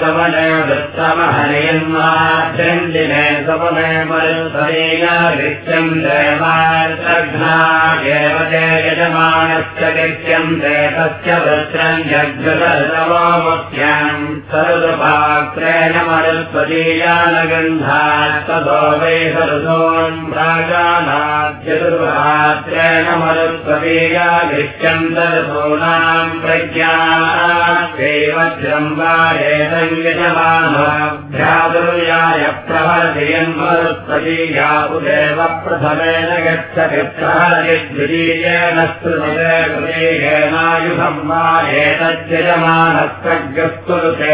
समने वृत्तमहनयन्माध्यन्दिने समने मरुत्तरीयम् देवाग्ना एव ते यजमानस्य कृत्यम् ते तस्य वृत्रम् यज्ञतमोमुख्यम् सर्वपात्रेण मरुत्वदीयानगन्धात् ततो वै सरसोन् प्राजानाद्यतुर्पात्रेण मरुत्वदीया गृह्यम् दर् ूनाम् प्रज्ञाम् वायेतयमानभ्यादुर्याय प्रहर्यन् मरुत्वदीया उदेव प्रथमेन गच्छति प्रहरिद्वितीयेन स्मृतेनायुधम् वा मरुत्वदीया धनुदेव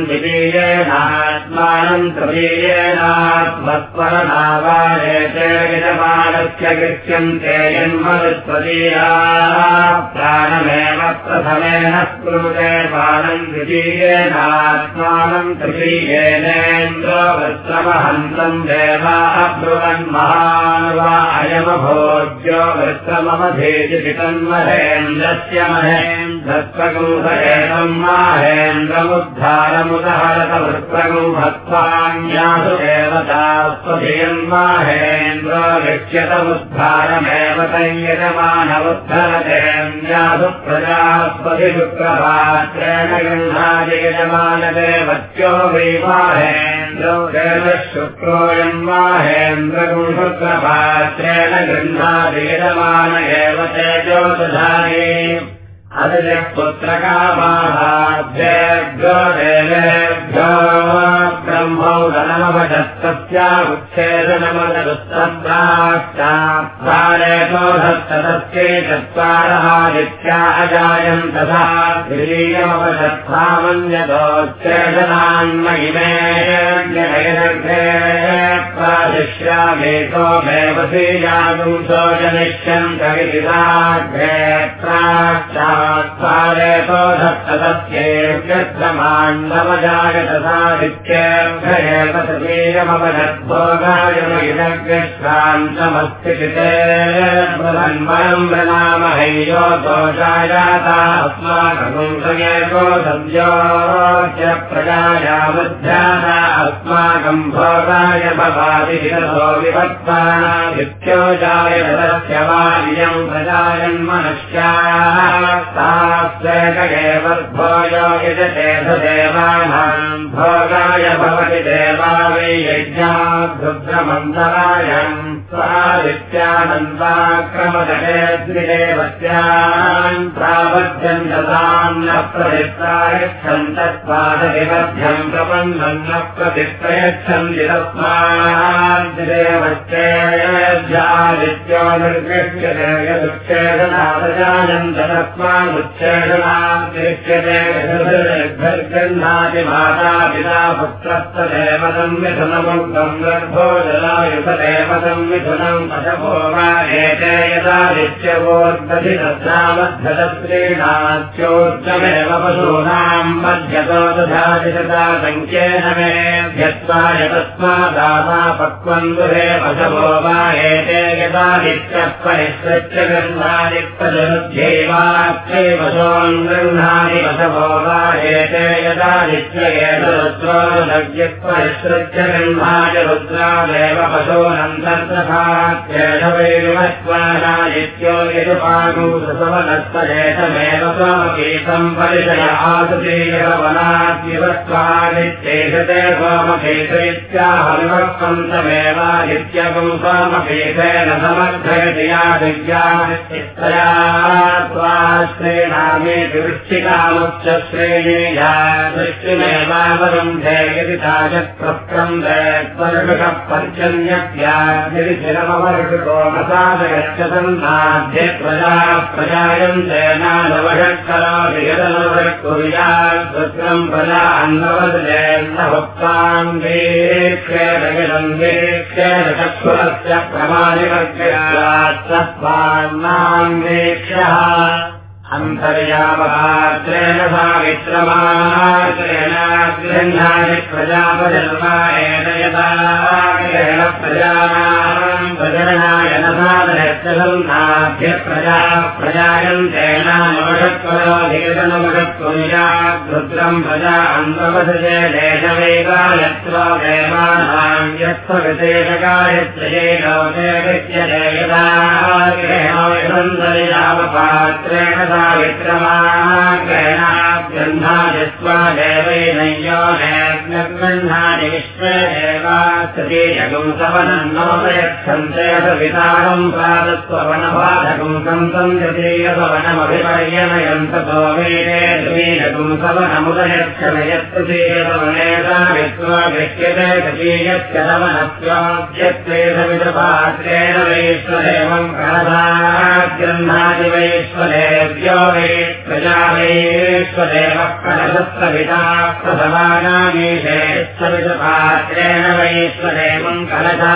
तृतीयेनात्मत्परनावायते यजमानस्य गृह्यन्ते जन्मरुत्वदीया प्राणमेव प्रथमेन स्पृते बालम् द्वितीयेनात्मानम् तृतीयेनेन्द्रवृत्रमहन्तम् देवाः ब्रुवन् महान् वा अयमभोज्यो वृत्रममधेजितन्महेन्द्रस्य महेन्द्रत्वगुंहरेणम् माहेन्द्रमुद्धारमुदहरत वृत्रगुंहत्वान्यासु देवतास्वधियम् माहेन्द्र लिख्यतमुद्धारमेव तञ्यजमानमुद्धरतेऽन्यासु प्रजास्पतिशुक्रभात्रेण गृह्णादियजमानदेवत्यो वै माहेन्द्रो देव शुक्रोऽयम् माहेन्द्रगुंशुक्रभात्रेण गृह्णादियजमान एव देवेभ्यो ब्रह्मौदनमभजस्तस्या उच्छेदनमदुस्तम्राष्टात्सारेतोधस्तदस्यै चत्वारहादित्या अजायम् तथा गिरीयमवदत्थामन्यतोच्छेदनान्मयिमेश्यामेको देवसीयागुंसो जनिष्यम् कविदिदाघ्रे प्राक्षात्सारेतो धत्तदस्येभ्यक्रमाण्डमजायत सादित्येभ्येव तृतीयमवदद्भोगाय महिनग्रश्रान्तमस्ति कृतेन्वयम् प्रणामहैयो दोषायाता अस्माकमुंसयेको सद्योच्य प्रजायामुध्याना अस्माकम् भोगाय भवादिहितो विभक्तानादित्यो जायतस्य वार्यम् प्रजायन्मनश्याः एव भोजो यजते देवानाम् भोगाय भवति देवा वै यज्ञाद्रुद्रमन्तरायम् स्वादित्यानन्दाक्रमदे द्विदेवत्यान् प्राबध्यम् ददाम् न प्रदिप्रायच्छन् तत्पादविबध्यम् प्रबन्धम् न प्रतिप्रयच्छन्ति तस्माद्देवत्येज्यादित्यो निर्गृह्यते यदुच्छेदनादजानन्द तस्मादुच्छेदनातिरिच्यते माता पिता पुत्रस्तदेव संविधुनमुग्धम् गर्भो संविधुनम् पशवो वा एते यदादित्यवोर्दधि तत्रामध्यदस्त्रीणाच्योच्चमेव पशूनाम् मध्यतो दधादिशता सङ्ख्येन मे यत्त्वा यतस्मादाता पक्वम् दुरे पशवो वा एते यदादित्यः परिसृत्य गन्धादिप्रजनुध्यैवाक्षैव सोन् गृह्णादि पशवो वा एते यदादित्ययेतरुद्रोदव्यक्परिसृत्य गृह्णाय रुद्रादेव यदुपागुसवनस्तजेतमेव सोमकेतम् परिशय आसुतीयवनाद्यवत्वादित्येषते सोमकेतरित्याहविभक्तमेवादित्यगुम् सोमकेतेन समर्थयति या दिव्या श्रेणामेति वृश्चिकामुच्च श्रेणीया वृष्टिमेवावरुन्धे यदि ताजत्प्रस्कन्धः पञ्चन्यत्यादिशिरमवर्षको मसादगच्छतन्नाद्य प्रजा प्रजायन्ते नानवषत्करोति यदनवषत्कुर्यात् प्रजा अन्नवदलेन्न भक्ताङ्गेक्षेदगिरङ्गेक्षेद चक्षुरस्य प्रमाणिवर्गयात्सत्त्वान्नाङ्गेक्षः गृह्णानि प्रजापजन्मायेन यथा सन्धाभ्य प्रजा प्रजायन्तेनामषत्वरोधिकनमषत्वरुद्रम् प्रजा यत्त्वविशेषकायत्रये लोके विद्यते यदा गृह्णामपात्रेण विक्रमाग्रहणाभ्यन्धादित्वा देवैनय्यो नेग्नगृह्णानि विश्वेदेवास्ततीयगुं सवनन्नोपयच्छन्ते सवितारम् प्रादत्ववनबाधकम् सन्तम् वेदे द्वीनगुं सवनमुदयच्छन यत्तृतीयसवनेता वित्वा गृह्यते तृतीयस्य सवनत्वाद्यत्ते सवितपात्रेण वैश्वदेवम् कणधाग्रन्थादि वैश्वदेव्यो वै प्रजावेश्वदेवः कलशस्तविता प्रसवानामीशे सवितपात्रेण वैश्वदेवम् कलशा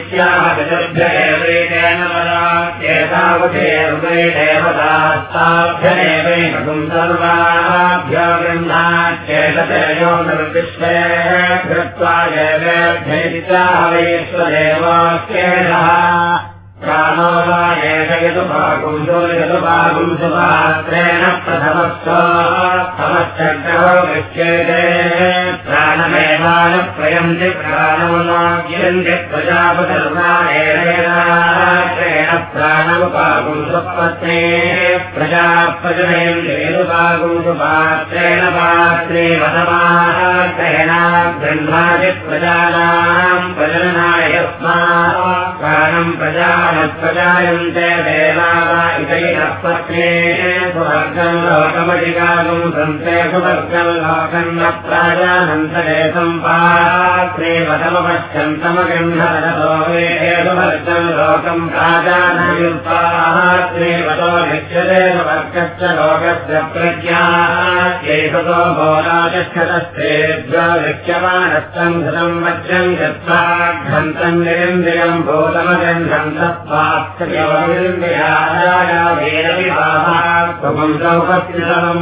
पितृभ्य एवैतेन वदात्येतावते वै देवतास्ताभ्येवैकम् सर्वाभ्यो गृह्णाच्चेतयो निर्विश्वे कृत्वा देवेभ्यैत्याह वैश्वदेवास्येषः प्राणो वा एकयतुभागुंसो यतुभागुंसुपात्रेण प्रथमस्वमश्चक्रो गच्छेते प्राणमेवानुप्रयन्ति प्राणमुनाग्यन्ति प्रजापतिर्वाणेन प्राणमुपागुंसुपत्ने प्रजापजनयन्ति यदुपागुंसुपात्रेण पात्रे वदमाग्रहेण गृह्णाति प्रजानाम् प्रजननाय यस्मात् प्राणम् प्रजा प्रजायन्ते देवा वा इतैः पत्ने सुवर्गम् लोकमधिकागुम् सन्ते सुवर्गम् लोकम् न प्राजानन्तरे सुवर्गम् लोकम् प्राजानयुक्तात्रे वदो गच्छते सुवर्गश्च लोकस्य प्रज्ञा एततो भोराचक्षतस्तेभ्यो गृह्यमानस्तम् धृतम् वज्रम् गत्वा घन्तम् निरिन्द्रियम् भूतमगन्धम् वीरविवाहात्मम्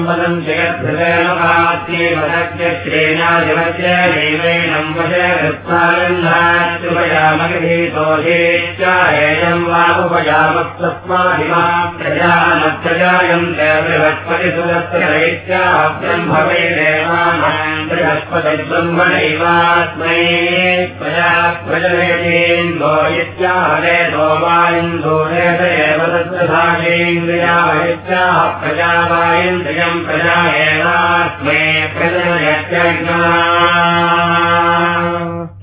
वदम् जगद्भृगेणवाच्येवैनम् वशे कृत्वालन्धात्युपयामगीतोषेत्याहेयम् वा उपयामस्तस्मादिमा प्रजानप्रजायन्ते बृहस्पतिसुरस्य दैत्याब्रह्मवे देवानाम् बृहस्पति ब्रह्मणैवात्मै प्रजा प्रजनेन्द्रो इत्याहरे सोमायन्दोरेत एव तत्रभागेन्द्रियावहित्याः प्रजावायन्द्रियम् प्रजा एवास्मै प्रजनयत्यज्ञा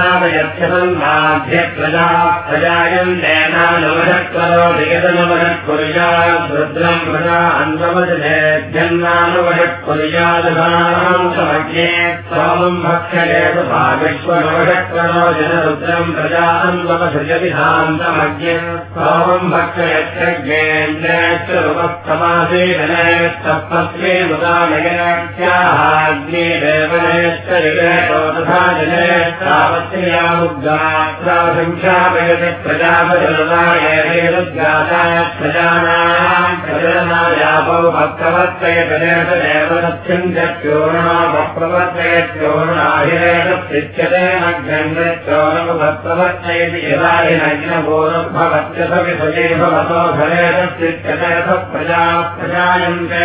स प्रजापयत्यसन्माध्य प्रजा प्रजायन्तेनानुवषत्करोधिगतनुवषत्कुर्यात् रुद्रम् प्रजा समज्ञे सोमम् भक्षयेतु भाविश्वनुवषत्करो जनरुद्रम् प्रजा भक्षयत्यज्ञेन्द्रेश्च रूपस्तमासेन तत्त्वे मुदानयत्याहाग्ने देवनेश्च तथा जनेश्चावत्यामुद्गात्रासङ्ख्यापयति प्रजापतिरुदायेरुद्गाताय प्रजानाम् प्रजनायापौ भक्तवर्तयतनेतदेव सत्यम् चोरणो भक्तवर्तयत्योरणाहिरेतुच्यते नग्नचोरमु भक्तवर्तयति यदा हिनग्नपूर्वभवत्यसवि भवतो घरेतुच्यते प्रजा प्रजायन्ते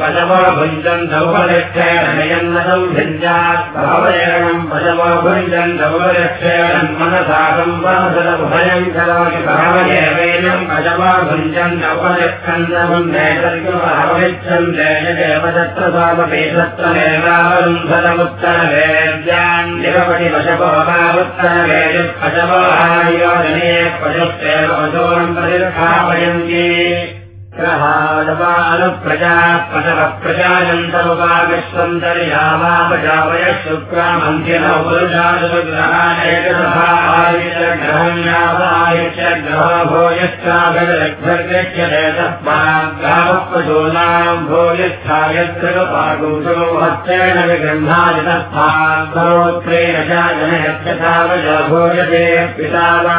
पशवो भुञ्जन् दौपलक्षेणयन्नदम् भिञ्जात् भावयणम् पशवो भुञ्जन् वासदभयम् करोति भावयेवैनम् पशवो भुञ्जन् दौपलक्षन्दम् नेतर्गमहविच्छन् देयदेव तत्र स्वामपेशत्वमेवावरुन्धनमुत्तरवेद्यान् पशून् प्रतिर्भावयन्ति प्रहादपानुप्रजा पशवः प्रजायन्तमुपाविश्वन्तर्यावापजावय शुक्रामन्त्रिण पुरुषादुग्रहायग्रहम् यावायुष्य ग्रहो भूयश्चाभिर्गृह्यते तस्माद्गावः पशूनाम् भूयस्थायत्रपागुषो हस्तेन विगृह्णादि तस्माद्गोत्रेण च जनयत्यथावज भूयते वा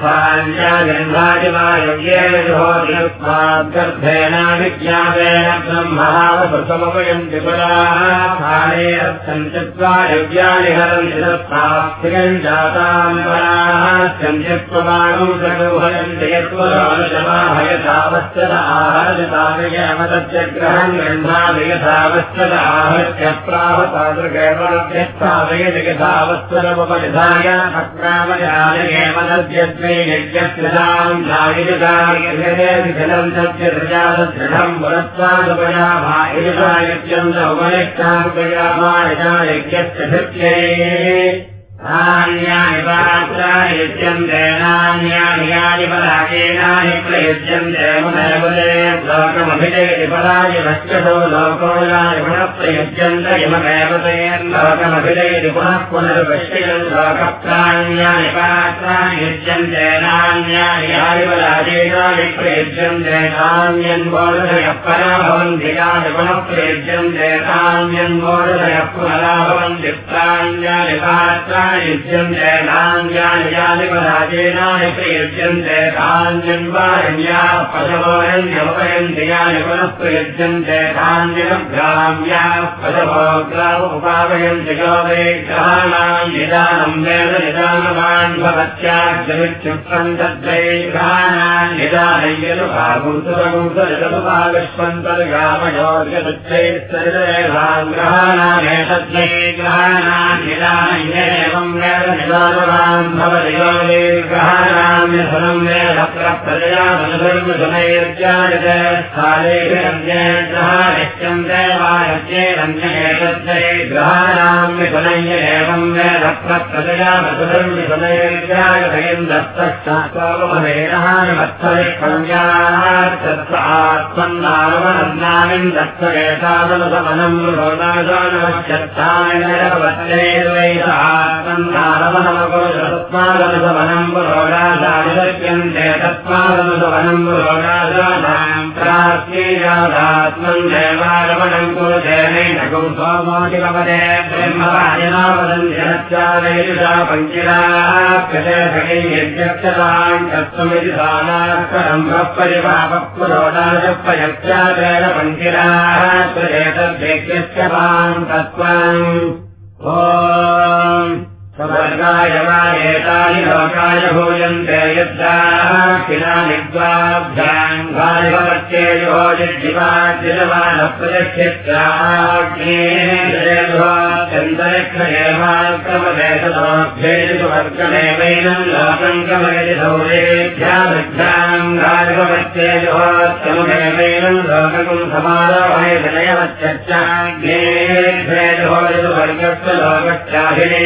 यदाग्रहण स्वाञ्जागन्धादिवायोग्येन जुहोतिस्माद्गर्भेण विज्ञापेन ब्रह्महावसमवयन्ति पुरास्थाने अर्थञ्चित्वा योग्यानि हरन्ति तत्प्राप्तिकम् जाताम् पराश्चञ्चित्वमाणम् सगुहयन्ति यत्पुरानुशमाहयथावश्चद आहरजतामतस्य ग्रहम् गृह्णादि यथावश्चद आहत्य प्राहतादृगेवलभ्यस्थापयति यथावश्चदमुपनिधाय अक्रामयानगेव तद्यद्वे यज्ञस्यताम् जायिजलम् तस्य प्रजादृढम् पुरस्तादुपयामा यजुषा यज्ञम् च उपनिष्ठामुपयामा यजा यज्ञस्य भृत्यै नान्यानि पात्राणि युज्यन्ते नान्यानि यानि पराकेनानि प्रयुज्यन्ते मुनैवले लोकमभिजयति पराय भक्षसो लोको यानि पुनः इममेव तेन लोकमभिजयति पुनः पुनर्पश्यन् लोकप्राण्यानि पात्राणि युज्यन्ते नान्यानि यानि पराकेनानि प्रयुज्यन्ते नान्यन्वोदयः परा भवन्ति यानि पुनः प्रयुज्यन्ते नान्यन्वोदयः पुनरा भवन्ति प्राण्यानि पात्राणि युज्यन्ते नान्यानि यानि पराजेनानि प्रयुज्यन्ते तान्यन्वारण्याः पशवोरण्यमुपयन्ति यानि पुनः प्रयुज्यन्ते तान्यग्राम्याः पशवोग्रा उपावयन्ति यो वै ग्रहाणाम् निदानम् वेद निदानवान् भवत्याग्रमित्युक्तम् तद्वै ग्रहाणाम् निदानम् यदुभागुन्तरगुन्तरगतुभागस्वन्तर्गामयोर्यदुच्चैस्तरिदेवान् ग्रहाणामेतद्वै ग्रहाणाम् निदानम् एवम् वेद निदानवान् भवति यो वै ग्रहाणाम् यथनम् वेद प्रप्रजयामनुधर्मशनैर्जायते स्थाले ग्रहानित्यन्ते वायज्ञेरन्येतद्वै ग्रहाणाम् विफलय्य एवम् वेद आत्मन्नामनन्नामिन् पुरोगादानिलक्ष्यन्ते तत्त्वादनुसमनम् पुरोगादानाम् प्राप्येयादात्मन् देवारमणम् कुरुदेवेन कुंसोमोतिपदे ब्रह्मवादिना वदन्त्यनच्चादयिषा पञ्चिराप्यते सखैर्यक्षताम् तत्त्वमिति पञ्चिराः माम् तत्त्वम्। ॐ एतानि लोकाय भूयन्ते यद्दाक्षिणानि द्वाभ्याम् भारिभवत्येयो चन्तरिक्षयेवाक्रमदेशतोभ्येषुवर्गमेवैनम् लोकम् कमयति सौरेभ्याभ्याम् भारिभवत्येजोत्तमुखेवैनम् लोकम् समारोहयतनयवच्चर्गस्य लोकश्चाभिने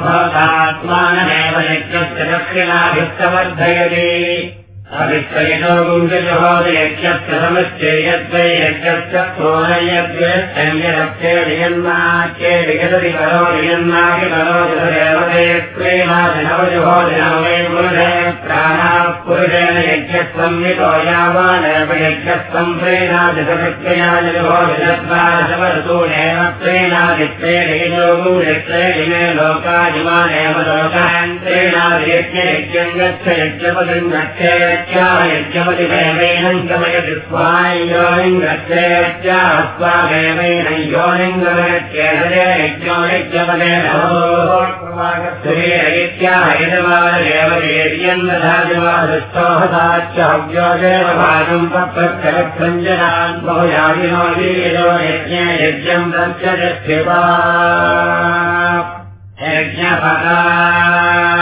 भवतात्मानमेव यज्ञस्य दक्षिणाभिस्तवर्धयति गुञ्जहोदयज्ञस्य समस्ये यद्वै यज्ञस्य क्रोणयद्वेष्टन्यरक्षेडियन्नाख्ये विगतति करोडियन्नाकि करोदिदेवदेत्वेनादिनवजुहोदिनवै पुरुषे प्राणाः पुरुषेण यज्ञस्संवितो यावानेव यज्ञस्सम् प्रेणादिसमित्वयाजुहोदिनद्वादशवर्तूनेन प्रेणादित्रेणिलोगुयत्रेणिमे लोकादिमानेव लोकान् प्रेणादियज्ञयज्ञम् गच्छ यज्ञपदिम् गच्छे यज्ञपतिमेवैनम् गमयति स्वायोनिम् गच्छेत्याः स्वामेवैन योनिम् गमयत्येतदे यज्ञो यज्ञपदे इत्याह यजमानदेव देव्यम् दधादिवादुष्टोहताच्च हव्यो देवभागम् सत्याग्नेवादयज्ञप्रतिष्ठाद्यागेवानस्य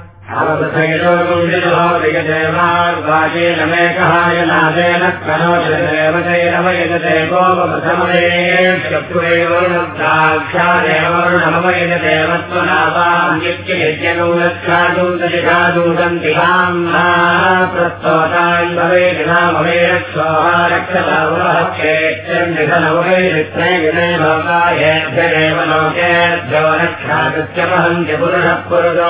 पराभावाय ेन कनोचैरवयजते गोपथमदेवत्वनावान्यज्ञयज्ञनौलक्षादूतशिखादूतन्ति प्रस्तोतान् भवेदिनामवेरक्षोहारक्षतावहक्षेत्यन्निधनवैरित्रैविनयलोकायेभ्यदेव लोकेभ्यो रक्षादत्यमहन्त्य पुरुषः पुरुषो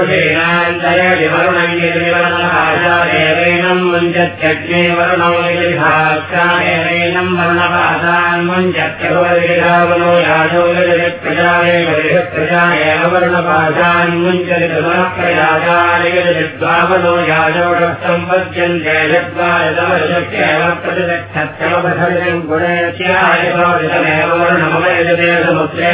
विवरुणैर्विवरणभाषादेवैनम् मुञ्चत्यग्ने वरुणौ यजभाक्षादेवैनम् वर्णभाषान् मुञ्चत्यभवनो याजो यजति प्रजामे बलिः प्रजा एव वर्णभाषान् मुञ्चति प्रयाजानिगतिद्वावनो याजोषम्पद्यन्ते यद्वायतमशक्त्येव प्रतिष्ठत्यवधर्यम् गुणेत्यायमेव वर्णमवयजते समुद्रे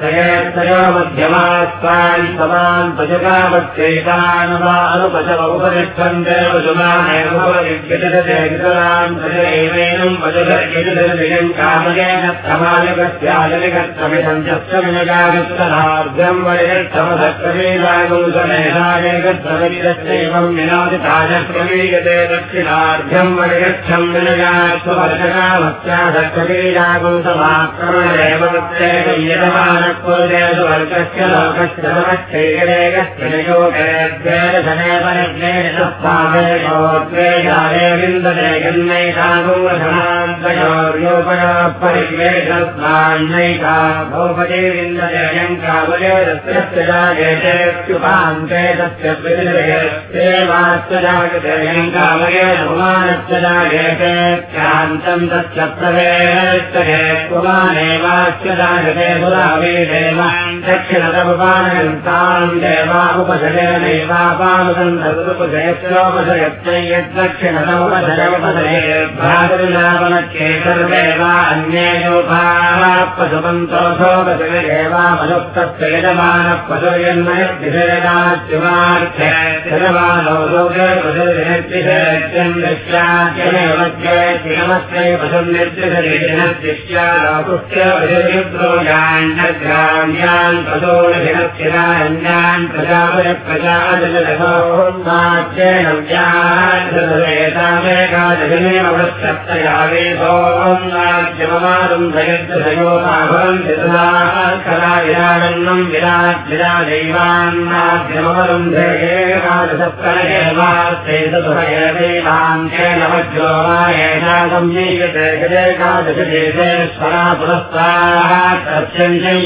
त्रयो मध्यमास्तान् समान् पशुकामत्यैतानुपशव उपतिष्ठन्ते पशुमानेवोपरित्यजरान् पशुरेवैनम् पशुधर्यजम् कामयेन समाजकस्याजनिकत्वमिदञ्चस्य विनगागत्तनार्घम् वरिगच्छमधक्रमेदागुसमेधायगत्वमिदस्यैवम् विनोदिताजक्रमीयते दक्षिणार्घ्यम् वरिगच्छम् विनगात्ववर्षकामस्याधक्रमीयागुसमाक्रमणेव यजमानकुर्देषु वर्गस्य लोकस्य परिवेशस्मान्नैका भोपदे विन्दजयम् कावलेरस्य जागेतेत्युपान्ते तस्य देवास्य जागतेयम् कावलेरमानस्य जागेतेत्यान्तम् तस्य प्रवेशे कुमानेवास्य जागते सुरावे देवान् दक्षिणतमुपानयन्तान् देवा उपशयनैवापानुसन्धुपशयत्रोपशयत्रै यद्दक्षिणतमुपशयोपशये भ्रातृलापनच्ये सर्वे वा अन्येयोपापशुपन्तोषोपशयदेवा मनुक्तस्य यजमानः पशुर्यन्मयद्विषयदाच्युमार्थे यजमानो लोके पशुर्यनिर्दिशयत्यम् दृश्यात्यमेव नमस्ते पशुर्निर्दिशयदिनदृश्या लोकुस्य पशुर्युद्रोयाण्य प्रजापतिप्रजाजलधोन्नाच्येनव्यामेकादशिनेव वृक्षत्रयावेशोन्नाच्यममारुन्धयद्दशयोपाभवन्ति तदा कला विराजैवान्नाद्यमवरुन्धे एकादशप्रणयेवास्ते तदुभयदेवान्तेन वज्रो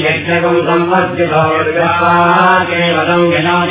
यज्ञकम् संवर्जितो केवलम् विनोद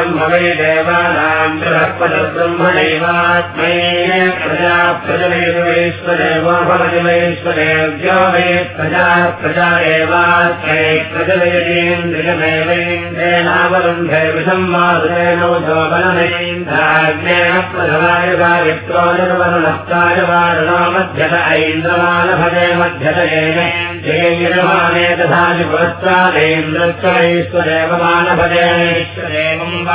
भारतत्याभवति ब्रह्मवे देवानाम् ब्रह्मणैवात्मै प्रजा प्रजलेश्वरेवो भवति वैश्वरेभ्यो वे प्रजा प्रजा एवात्मै प्रजलयतीन्द्रियमेवेन्द्रेणावरुन्धे विसंवादेन जोबलमेन्द्राज्ञेन प्रथमायुगायत्रो निर्वरुणस्ताय वारुणो मध्यत ऐन्द्रमानभजे मध्यत येनेन्द्रियमाने तथा मानभजेश्वरेवम्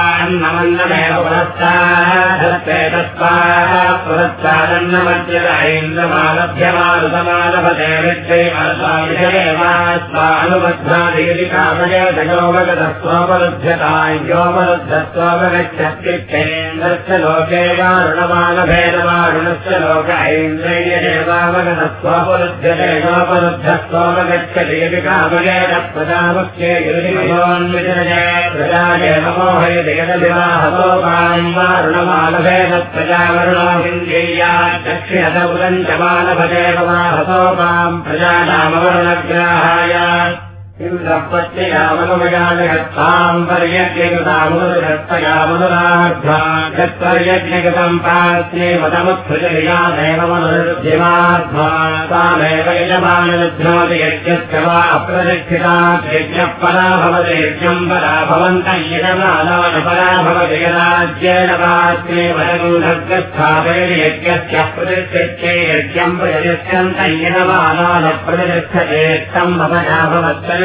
पुरस्ताधत्ते तस्मात् पुरस्तादन्नमध्यत ऐन्द्रमालभ्यमानुसमानभजे विद्यैवास्मानुबद्धादीति कामयतयोगतस्वोपलभ्यता योपलब्धत्वोपगच्छत्युक्तेन्द्रस्य लोके वारुणमानभेदवारुणस्य लोक ऐन्द्रियदेवावगतस्वोपलभ्यते योपलब्धत्वोपगच्छति यदि कामयेन प्रजामुख्ये गिरिभयोन्विजय प्रजायेव मोहयति यदविवाहतोपाम् वारुणमालभेद प्रजावरुणो हिन्द्रिया दक्षिणदौरञ्चमालभदेव वाहतोपाम् प्रजानामवरुणग्राहाय इन्द्रपत्ययामनुमयाजगत्ताम् पर्यज्ञकृतामुदृहत्तयामुदराध्वागत्पर्यज्ञकृतम् पात्रे मदमुत्सृजयादेव मनुरुद्धिमाध्वा तामेव यजमानलुध्नोति यज्ञस्य वा अप्रदक्षिता यज्ञः परा भवति यज्ञम् परा भवन्त यजमानान् परा भवति यदाज्येन पात्रे वदगुणग्रस्थापेन यज्ञस्य प्रतिष्ठित्ये यज्ञम् प्रयच्छन्त यजमानान् प्रतिष्ठते तम् भवना भवत्तरि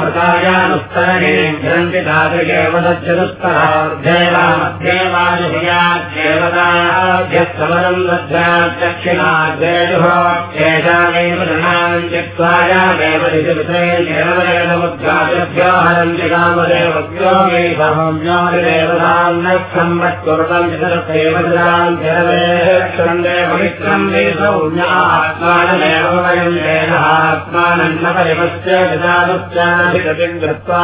वृतायानुत्तरणे ध्वन्ति तादृगेव तच्चतुस्तराध्येवानुभयाद्देवताभ्यस्तमनम् दध्याद्दक्षिणाद्देजुः एषामेव नृणाम् त्यक्त्वायामेव दिशविषयेमुद्घातभ्यो हरन्ति कामदेवभ्यो मे सौम्योदेवताम् न सम्मत्कुर्वन्ति तदेव ददाम् जलवे पवित्रम् मे सौम्या आत्मानमेव वयम् आत्मानन्न परिमस्य विदानुश्चाधिगतिम् कृत्वा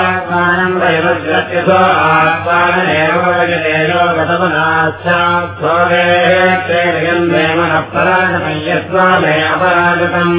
आत्मानम् वयमद्रत्यसो आत्मानमेव वयतेनो गतमनाश्चात्सोरेयम् देवनः पराजमय्यस्वामे अपराजतम्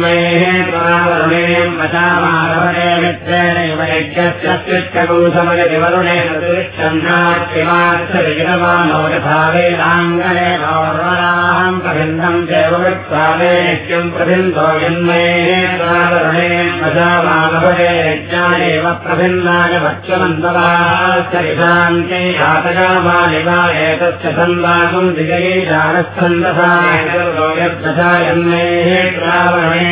वरुणेम् वचामारवणे मित्रेणैव यज्ञस्य स्विष्टकौसमयति वरुणेन वेदाङ्गणे नौर्वराहम् प्रभिन्नम् चैव वित्सावे यज्ञम् प्रभिन्दो यन्मये वरुणेम् वचामानवये यज्ञानेव प्रभिन्नाय भक्ष्यमन्दवाश्चरिशान्ते यातयामानि वा एतस्य सन्दासम् दिगये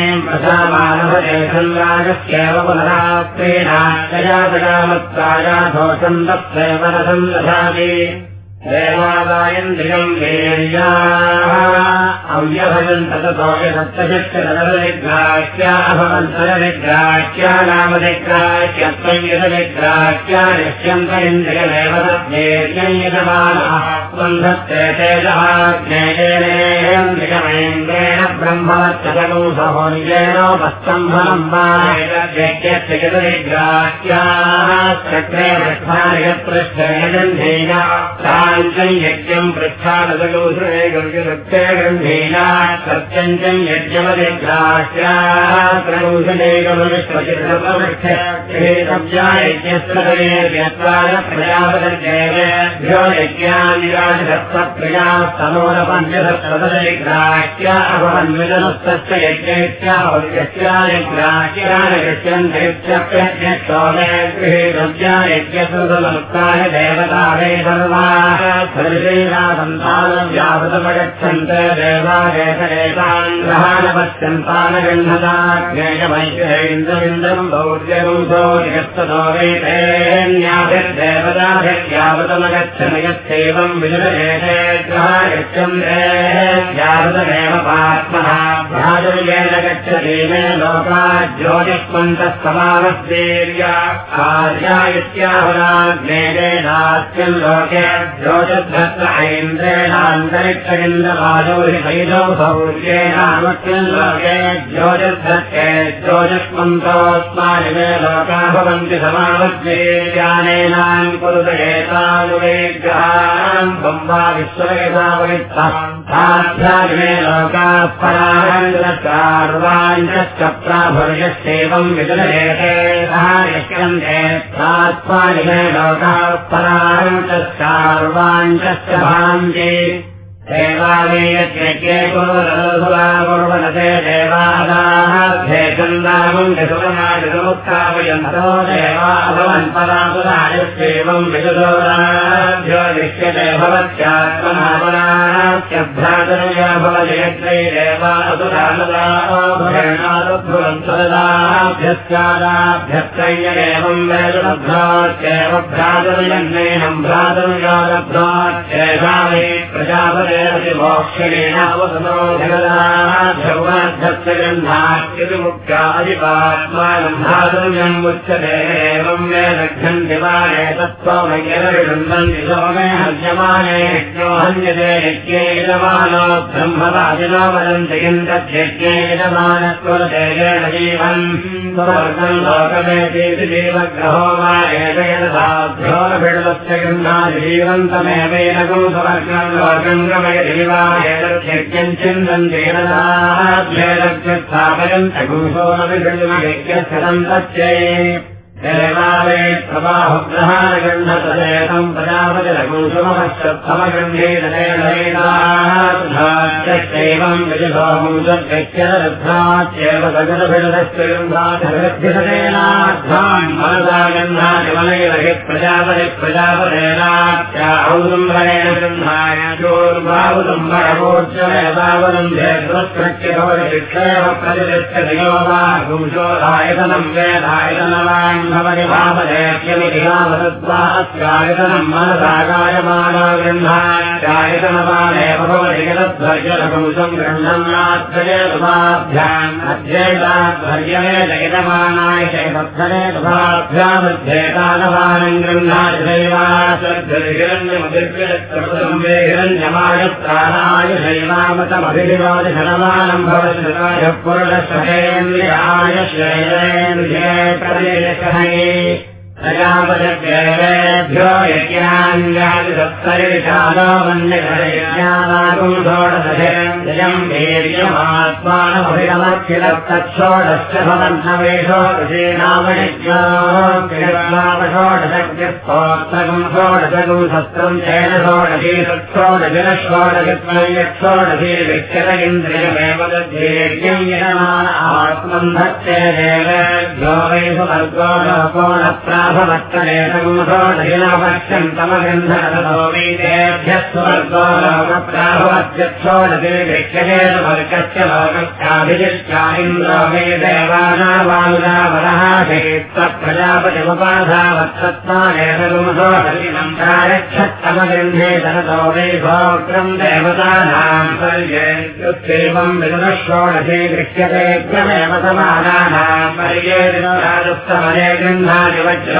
जानच्छन्दसा यन्मये प्रसामानभदेशङ्गागस्येव पुनरात्रेणाजातजामत्ताजाधोषम् तत्सेव रसम् दधाति देवादायन्द्रियम् वीर्याः अव्यभजन् तततोषसप्तशक्तिरनिग्राह्या अभवन्तरनिग्राह्या नामनिग्राह्यत्वयदनिग्राह्या निश्यन्तरिन्द्रियमेव तद्वेद्यम् यजमानः बन्धत्ते तेजः ज्ञेयेनेन्द्रियमेन्द्रेण ब्रह्मवच्चतनु सहोनिजेनोपस्तम्भनम् वा यज्ञस्य यदनिग्राह्याः चक्रे पृष्ठानि सत्यम् यज्ञम् पृच्छादगौसरे गव्यदत्ते गृह्णीना सत्यञ्चम् यज्ञवदिभ्राष्ट्रात्रौषणे गमनिष्पतिर्वृक्षेतव्या यज्ञस्तरे व्यत्वाय प्रजापदर्जयभ्यो यज्ञानिराजसप्तप्रियास्तमोरपञ्चसप्तदयग्राह्या सर्वाः सन्तानव्यावृतमगच्छन्त देवादेशेतान् ग्रहाणपश्यन्तानगण्डताज्ञेयमैन्द्रविन्दम् भौर्यगुंसो निगस्ततो वेतेन्याभिर्देवताभिर्यावृतमगच्छन यत्येवम् विजुरेते ग्रहागच्छन्ते यावृतमेव पात्मः भ्राजुर्येण गच्छति मे लोका ज्योतिष्मन्तः समानस्तेर्या कार्या इत्याहुराज्ञेनास्यम् लोके ज्योतिर्भत्र ऐन्द्रेणान्तरिक्षगिन्दवाजौ हि वैदौ सौर्येणामस्मिन् लोके भवन्ति समावज्ञेयानेनाम् कुरुत एतानुवेग्रहान् बम्बा विश्ववेदावृत्ताभ्यानि मे लोकाः परारञ्जचार्वाञ्चश्च प्राभुर्यश्चैवम् विदुरयते यश्यन्ते आत्मानि मे लोकाः परारञ्चश्चार्वाञ्चश्च भान्ति देवालयज्ञे कुर्वनते देवादाःेकन्दामम् विसुरमादिमुत्थापयन्तो देवा भवन् परासुरायस्येवम् विदुरोराभ्यो दृश्यते भवत्यात्मनापराभ्यभ्रातरुया भवजयत्रै देवासुरानुदाभ्यस्यादाभ्यस्त्रय्य एवम् वेदभ्रात्येव भ्रातरुयन्नेहम् प्रजापते मुख्यादिपात्मानम् उच्यते एवम् मे लभ्यम् दिवाने तत्त्वमयरुन्धन्ति सोमे हर्यमाने यज्ञो हन्यते यज्ञे ब्रह्मवादिनो वदन्ति किम् तद्यज्ञे यजमानत्वतेन जीवन् स्वर्गम् लोकमेतीति जीवग्रहो वा एतयदसाभ्योरभिडलस्य गृह्णाति जीवन्तमेवेन स्वर्गम् लोकम् गमयदेवायज्ञम् देवावेत्रबाहुग्रहागण्डतदेकम् प्रजापति प्रजापतेनात्याहुदुम्बरेण गृह्णायाचोर्भावुदुम्बरभोज्यमेतावदम् धेतृत्कृत्य भवति शिक्षयः वेधायतनवान् भवति वामदेत्यमितिहावदत्वास्यायतनम् मनसागायमानो गृह्णात्यायतनवानेव भवति यदध्वर्यलघुंसम् गृह्णन्नाध्वरेतुभाभ्याम् अध्येताध्वर्यमे जयतमानाय चैतद्धरे तुभाभ्यामध्येतानवानम् गृह्णाति दैवासद्भिर्हिरण्यमधिर्गृतम् हिरण्यमाय शैवामतमभिवादि धनवानम् भवति पुरुषश्रेन्द्रियाय श्रेयेन्द्रिये प्रदेशहये hay यज्ञान्यादिसत्तरिशालो वन्यघरयज्ञानागुम् षोडशम् वीर्यमात्मानमभिनमखिलस्तच्छोडश्च भवन्नवेशो षोडशज्ञस्तोत्रगम् षोडशगुम् शस्त्रम् चेन षोडशी तत्षोडशिरषोडशित्वयक्षोडशी विक्षत इन्द्रियमेव तद्वीर्यम् यजमान लोको न प्रा षोडशिनपश्यन्तमगन्धरतोमीतेभ्यः स्वर्गो लोकप्राभवत्यक्षोडशे विक्षयेन वर्गस्य लोकस्याभिजिष्टा इन्द्रो मे देवानावानुरावरः प्रजापतिमुपाधावत्सत्त्वानेतगुमसोषशिनम् प्रायच्छत्तमगन्धे धरतो मे भोक्त्रम् देवतानाम् पर्येत्युत्सेवम् विदुरः षोडशे दृश्यते क्रमेव समानानाम् पर्येतमने गृह्णाति वज्रो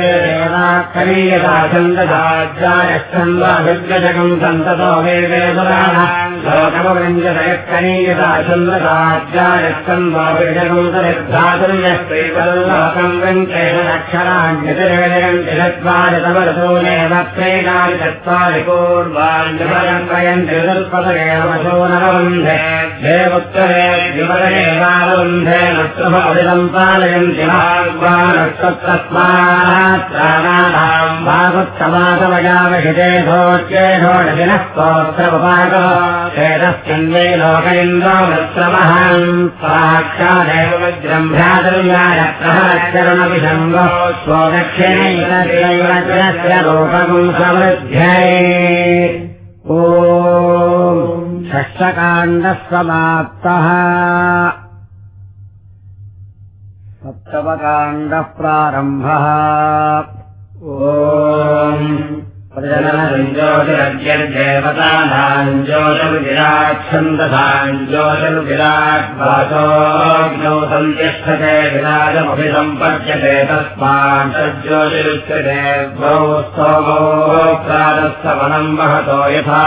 देवता सन्ततो छन्दसाज्जायच्छन्दाभिर्गकम् तनिर्धातुर्यस्त्रीपल्लोकम् वृञ्चेन अक्षराण्यतिर्गजयन्ति चत्वारितमरसूनेव प्रेणानि चत्वारि पूर्वाण्यपरम् वयन्ति ऋतुपदगेवशो नवबन्धे देवोत्तरे विपदगेवावन्धे नष्टभविदम् पालयन्ति भाग्वानस्तस्मात् प्राणानाम् भागुत्समासमयावहिते भोच्ये षोडशिनः स्तोत्रमुपागः चेतस्मिन्वै लोक इन्द्रो वृत्रमहम् साक्षादेव वज्रम् भ्रातुर्याय प्रहरचरणविषङ्गो स्वदक्षिणैकस्य रूपगुम् समृद्ध्यै। ओ षष्ठकाण्डः समाप्तः सप्तमकाण्डः प्रारम्भः प्रजननञ्जोतिरज्ञर्देवतानाम् ज्योतिर्विराट् छन्दसाम् ज्योतिर्विराट् वाचोऽग्नौ सन्तिष्ठते विराजमभिसम्पद्यते तस्मान् सज्ज्योतिरुच्यते द्वौ स्तोमो प्रातस्तवनम् महतो यथा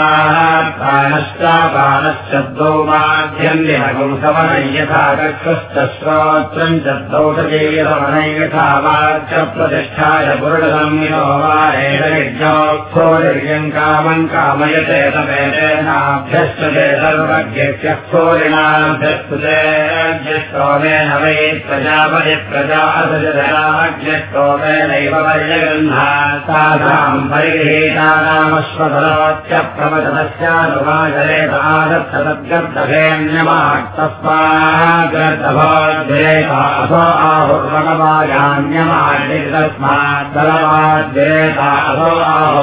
प्राणश्चापानश्च द्वौ माध्यन्दिनगुम् समनै यथा चक्षुश्च श्रोत्रम् च द्वौ सजेयसमनै यथा वाच्य प्रतिष्ठाय पुरुषसंहितो वारेण यज्ञोक्षोर्यम् कामम् कामयते तमेतेनाभ्यस्तुते सर्वज्ञोरिणाभ्यस्तुते अभ्यस्तोमेन वै प्रजापति प्रजासजराभ्यस्तोमेनैव प्रवचनस्यानुवाचरे परिगृहीतानामश्वतरोच्यप्रवचनस्यानुमाजले तस्माद्ग्रन्थभोद्वेतासो आहुर्वनवायान्यमानिर्तस्माद्बलवाद्वेतासो आहु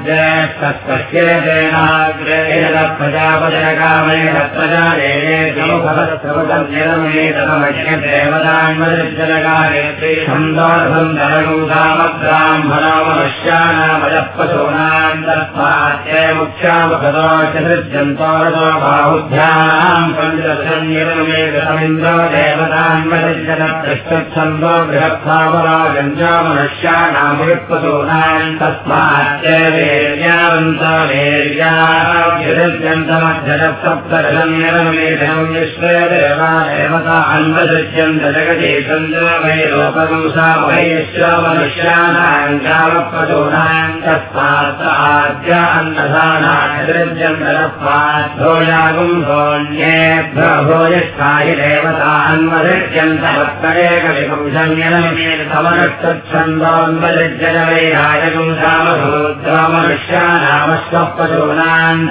प्रजापतिर्वावज्येष्ठस्येतेनाग्रेण प्रजापतिरकामेण प्रजानेतमज्ञदेवतान्वजनकारे श्रीसन्दोषन्दरगुधामब्राह्मणोमनुष्याणामजः पशूनाम् तस्माच्चे मुख्यामुखतो चतुर्जन्तोरतो बाहुभ्याम् पञ्चदशन्निर्मेतमिन्द्रो देवतान्वजन पृष्ठच्छन्दो बृहत्सामराजञ्जो मनुष्याणामृत्पशूनाम् तस्माच्चेर्यावन्तो वीर्याजन्तमध्यजः सप्तदशन्निर्मेतम् विश्वे देवा देवता अन्वदृश्यन्ते जगति सञ्जवैरोपगंसा वैश्व मनुष्याणाम् कामप्रचोनाम् तस्मात् आद्य अन्नदानायजन्तरस्माद्धोयागुम् भोन्येभ्य भोजस्थायि देवतान्वदर्जन्तवत्करेकविपुंसन्यनमेतमनुष्ठन्दोन्वदर्जनवैरायगुम् रामभूद्रामनुष्यानामश्वपचोनाम्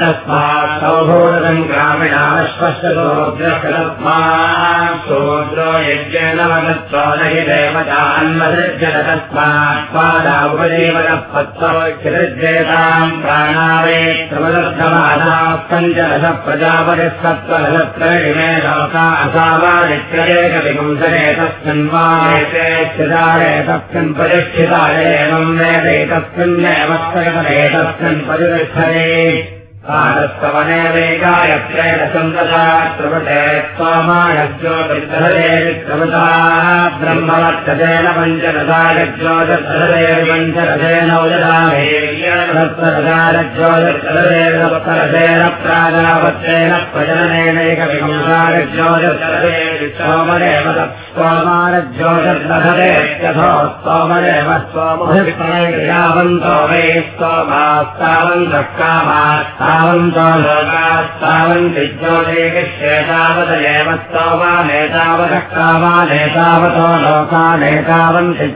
तस्मात् सौभूतम् ग्रामिणामश्वस्तोग्रस्तस्मात् शूद्रो यज्ञेन वदत्वा न हि देवतान्वदर्जन तस्मात् पादावदेवतः पत्रोक्षितज्येताम् प्राणावे प्रमदर्थमानाः पञ्चदश प्रजापतिसत्त्वदशत्रयिमे लोका असावादित्यरेकविपुंसने तस्मिन् वा एते स्थितारे तस्मिन् परिष्ठिताय एवम् वेदे तस्मिन्नेव स्थगतमेतस्मिन् परितिष्ठते कालस्तवनेवेगायत्रेण सन्तता प्रवटे स्वामायज्योतिर्धरे विक्रमता ब्रह्मवत्तजेन पञ्चरथायज्योतिर्धरे पञ्चरथेन उददामेज्योतिर्धरेण प्राजावत्तेन प्रजननेनैकविंसारज्योतिर्धरे सोमदेव स्वामारज्योतिर्धरे यथो सोमदेव स्वमुभिप्रणयावन्तो वै स्तोमास्तावन्तः कामास्ता तावन्तो लोकास्तावन्ति ज्योतिश्चेतावदेव स्तोमानेतावतः कामानेतावतो लोकानेतावन्ति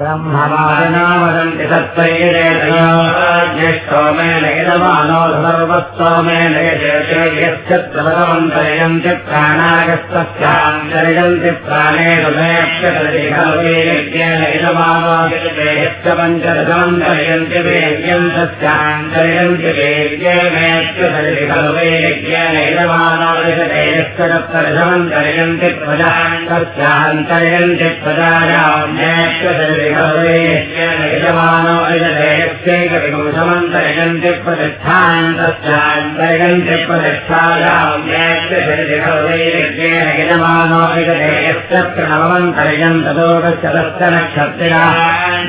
ज्योतिर्गिष्टवन्ते ब्रह्मवादिना वदन्ति सत्त्वैरेतयोमेन इदमानो सर्वस्तोमेन यश्चत्रवन्तरयन्ति प्राणागस्तस्यान्तर्यन्ति प्राणेषु मेक्षतरेण इदमानो यश्च पञ्चदशान्तर्यन्ति वेद्यम् तस्यान्तर्यन्ति वेद्यमेक्षतरेण इदमानो यश्च तत्रदशमन्तर्यन्ति प्रजान्तस्यान्तर्यन्ति प्रजायामेक्षतरे यजमानो यजदेयस्यैकविपुंसमन्तर्यन्ति प्रतिष्ठान्तस्यान्तर्यन्ति प्रतिष्ठायाम्येन यजमानो यजदेयस्य प्रणवमन्तर्यन्तदोगश्चतश्च नक्षत्रिराः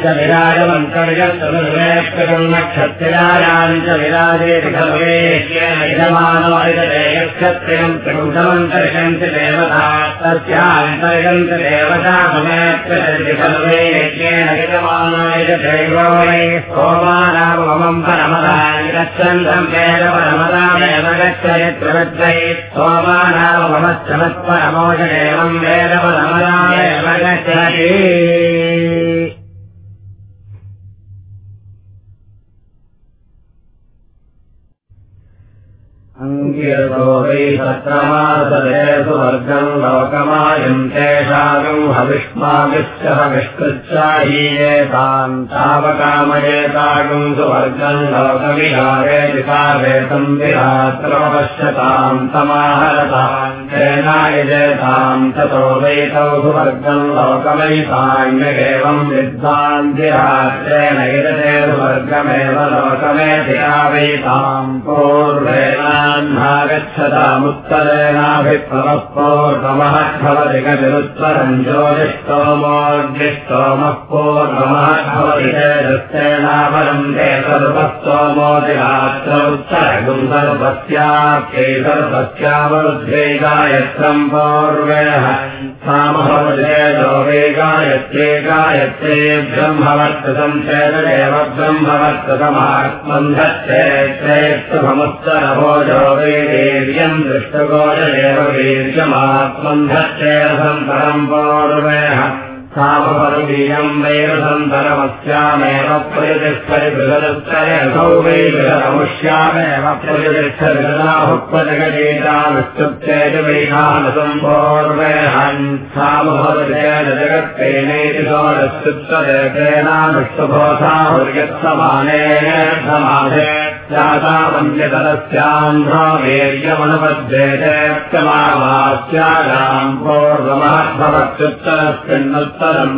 च विराजमन्तर्यन्तदुर्वेक्षकम् नक्षत्रिरायाम् च विराजेति खल्वे यजमानो यजदेयस्य प्रियम् त्रिपुंसमन्तर्यन्ति देवता तस्यान्तर्यन्ति देवता भवेत्ति खल्वे परमदाय गच्छन्तम् वेद परमदामेव प्रवृत्तै सोमानाममश्चमत्परमोषदेवम् वेद परमदामेव गच्छति अङ्गिरतो वै सत्रमासदेषु वर्गम् लोकमायम् तेषागम् हविष्माविश्च हविष्कृत्याहीयेताम् तावकामयेतागम् सुवर्गम् लोकविहारे विकारेतम् विरात्रमपश्यताम् तमाहरताम् तेनायजेताम् ततो वैतौ सुवर्गम् लोकमयितान्यगेवम् विद्वान् विरात्रेण यजते सुवर्गमेव लोकमेधिरावैताम् पूर्वेण गच्छतामुत्तरेणाभिप्लवः पूर्वमः भवति गतिरुत्तरम् ज्योतिष्टोमोऽग्निष्टोमः पूर्वमः भवति तेजस्तेनापरम् ते सर्वस्तोमोदिरात्र उत्तरगुम् सर्वस्याप्यै सर्वस्यावरुद्धे गायत्रम् पूर्वेणः सामभवतेजो वे गायत्रे गायत्रे ब्रह्मवर्तसम् चेतदेव ब्रह्मवर्तसमात्मन्धच्छेत्रेष्टभमुत्तरभोज वीर्यम् दृष्टगोचरेव वीर्यमात्मन्धच्छेरसम् परम् पौर्वेः सामपरुवीयम् वैरसन्तरमस्यामेव प्रयतिष्ठरि बृहदुत्तरेऽसौ वै बृहदमुष्यामेव प्रयतिष्ठरि जगदाहुक्पजगदेतानुष्टुप्तेज वैधानसम्पूर्वेहन् सामभवतेन जगत्तेनैति सोरस्तुत्तदेतेनानुष्टुभोधाहुर्यत्समानेन समाधे जातावन्यतरस्यान्ध्रवीर्यमनुपद्येतेत्यमावास्यागाम् पूर्वमहद्भवत्युत्तरस्मिन्नुत्तरम्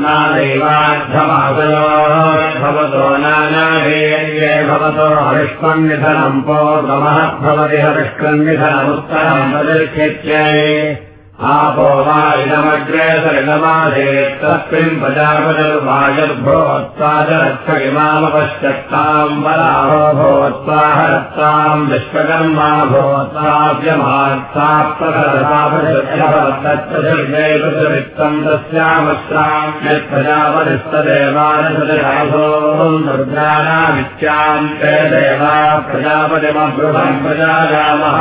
भवतो नानावीर्ये भवतो हरिष्मन्निधनम् पूर्वमहद्भवति हरिष्कन्निधनमुत्तरम् वदिष्यत्यै आपो वा इदमग्रे सरिदमाधेत् तस्मिन् प्रजापतिर्वायुर्भोत्वा च रक्षगिमामपश्चत्ताम् बलाहो भूत्वा हरत्ताम् विश्वकर्मा भूत्वाप्यमात्ताप्रसरसापतित्तम् तस्यामश्राम् यत्प्रजापतिस्तदेवानसो दुर्गानामित्याम् ते देवा प्रजापतिमब्रुवम् प्रजायामः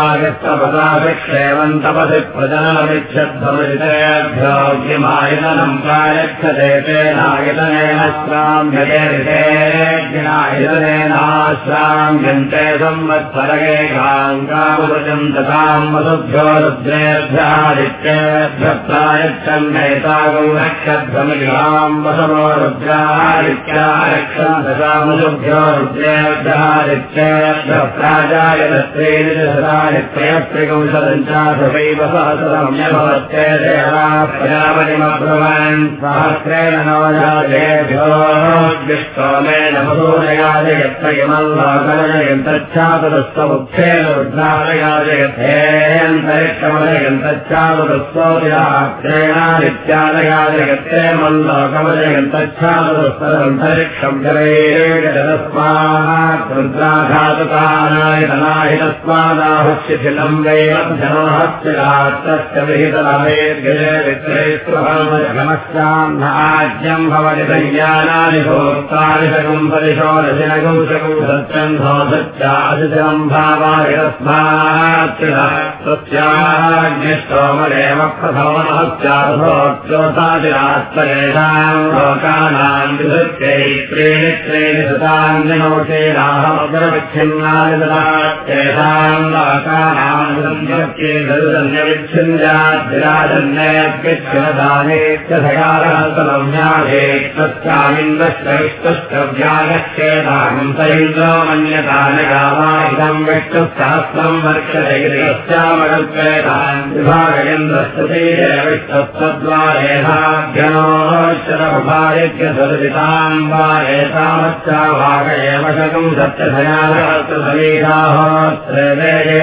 स्वागस्तपदाभिक्षेवन्तपसि प्रजनमिच्छद्भ्योग्यमायतनम् प्रायच्छते तेनायतनेन श्राम्यतेनायतनेनाश्राम्यन्ते संवत्सरगेकाङ्कामुदजम् तताम् वसुभ्यो रुद्रेभ्यादित्येभ्य प्रायच्छन्नेतागौ रक्षध्वमिलाम् वसवो रुद्रादित्यारक्षन् दशामुषुभ्यो रुद्रेभ्यादित्येभ्य प्राजाय दत्तेन त्रयत्रिकंशदम् चाशैव सहस्रम्यभवत्ते देवा प्रजापतिमब्रुवन् सहस्रेण नवजातेभ्यो विष्टोमेन मधूरयाजयत्रयमल्लाकलयन्तच्छातुरस्वमुख्येन रुद्रालयाजयथेऽन्तरिक्षमलयन्तच्छातुरस्वोदिरात्रेणादित्यालयाजयत्रे मल्लोकमलयन्तच्छातुरस्वदन्तरिक्षम् जलेरेणस्मात् रुद्राघातकानाय तनाहि तस्मादाहुशिथिलम् वैवध्यमोहस्यस्य विहितलमेर्गिरेश्वरमश्चाह्नाज्यम् भवति संज्ञानानि भोक्तानि शकम् परिशो रशिनकम् शकम् सत्यम् भो सत्यादिशम् भावाय तस्मात् सत्याज्ञोमदेव प्रथममहस्यार्थोक्योतादिरात्मरेषाम् लोकानाम् विधृत्यै त्रीणि त्रीणि शतान्यनोषेणाहमग्रविच्छिन्नानि न्यविच्छिञ्जाद्विराजन्येऽप्यक्षरदानेत्यसकारन्तलम्याधे तस्यामिन्द्रश्रविष्टव्यागच्छेदाहं विष्णुसहस्रम् वर्षदयस्यामगल्पेदान् विभागेन्द्रस्तुतेजविष्टत्वद्वारेधाभ्यनोश्चरभायज्ञसुरजिताम् वा एतावच्चाभाग एव शकम्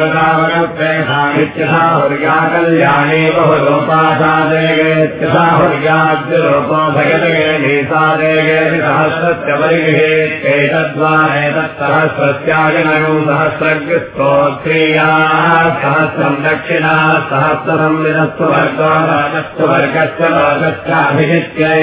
नमोगेत्यथैवतावनप्रेषामित्यसाहुर्या कल्याणे बहुलोपासादेगेत्यसाहुर्याद्यलोपो भगतगेधीसादेगेति सहस्रस्य परिगृहे एतद्वारेतत्सहस्रस्याजनगौ सहस्रग्स्तोत्क्रियाः सहस्रम् दक्षिणा सहस्रम् वर्गो राजस्तु वर्गस्य लोकस्याभिजित्यै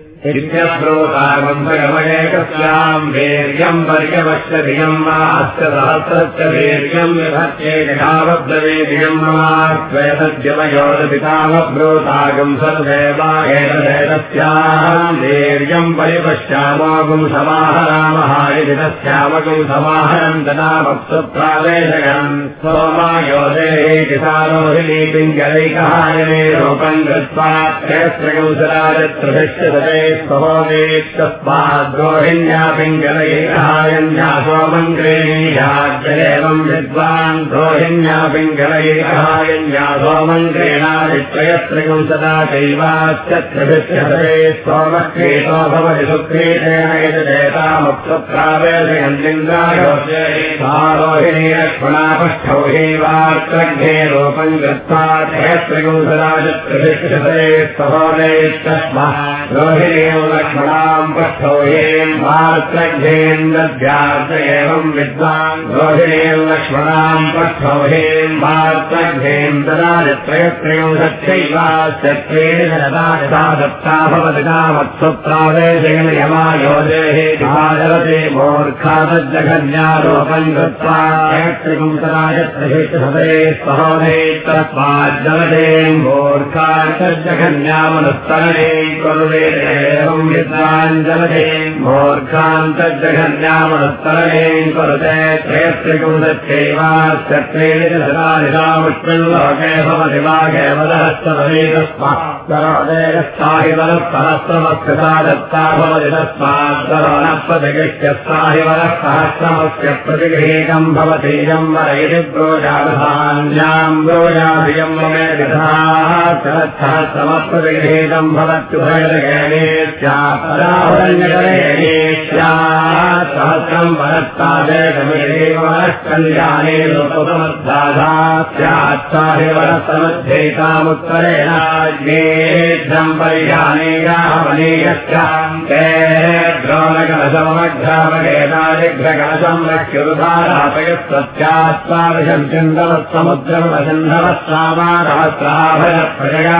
यमोऽन्यागच्छत्तावप्रवेदस्तु मे प्रापेत्यस्पृही इत्यब्रोतागम्भगमयेकस्याम् वीर्यम् पर्यवश्यधियम् वा अस्य सहस्रस्य वीर्यम् विभक्त्येकधावब्रवीर्यम् ममात्वेतद्यमयोदपितावब्रोतागम् सर्वेवा एतदेतस्याम् वीर्यम् परिपश्यामोगुम् समाहरामः इति तस्यामगुम् समाहरम् तदावक्सुप्रावेशयन् सोमायोदेः किसारोहिणी पिङ्गलैकहायने रूपम् कृत्वा त्रयस्त्रगुंसराजत्रभिष्यते स्वभोगेत्तस्माद्रोहिण्या ्रोहिण्यापिङ्गलैकहायन्यासोमङ्ग्रेणीयाग्रेवम् विद्वान् रोहिण्यापिङ्गलैकहायन्यासोमङ्ग्रेणादित्रयस्त्रिकं सदा चैवास्यत्रिभिश्चरे सोमक्रीतो भवति सुक्रीतेन यजदेतामुक्तप्रावेशयन्निन्द्रायोहिणी लक्ष्मणापष्ठौ हेवात्रघ्ने रूपम् कृत्वा त्रयस्त्रिकं सदा च त्रिभिश्चरे रोहिणी हेम् लक्ष्मणाम् पष्ठो हेम् मात्रघ्येन्द्रभ्यार्थ एवम् विद्वान् रोहिणीम् लक्ष्मणाम् पष्ठो हेम् मात्रघ्येन्द्राजत्रयत्रयोदत्यैवाश्चत्रेण सा दत्ता भवति कामत्सुत्रावेशेन यमायोजयते मूर्खा तज्जघन्यारोपम् कृत्वा सहोदयेतस्माज्जलते मूर्खा तज्जघन्यामनुस्तरणे कुरुवे एवम् विद्वाञ्जलते तस्मात् करोदेयस्ताहि वरः सहस्रमस्कृता दत्ता भवति करोणः प्रतिगृह्यस्ताहि वरः सहस्रमस्य प्रतिगृहीतम् भवति ब्रोजाधान्याम् ब्रोजाभियम् मे विधाः सहस्रमप्रतिगृहीतम् भवत्युभयगेणेत्यापरावरण्यगणेत्याः सहस्रम् वरस्तादेकमेव वरः कल्याणे लोकसमर्थाधास्यात्साहि वरसमध्येतामुत्तरेणाज्ञेभ्यम् परिहानेयामनेयश्चाद्रोणकलशमग्रामकेतादिघ्रकलशम् लक्ष्युरुधारापयत्सत्यात्माविशम् चन्दवत्समुद्रमसन्धवस्सामानहस्राभय प्रजया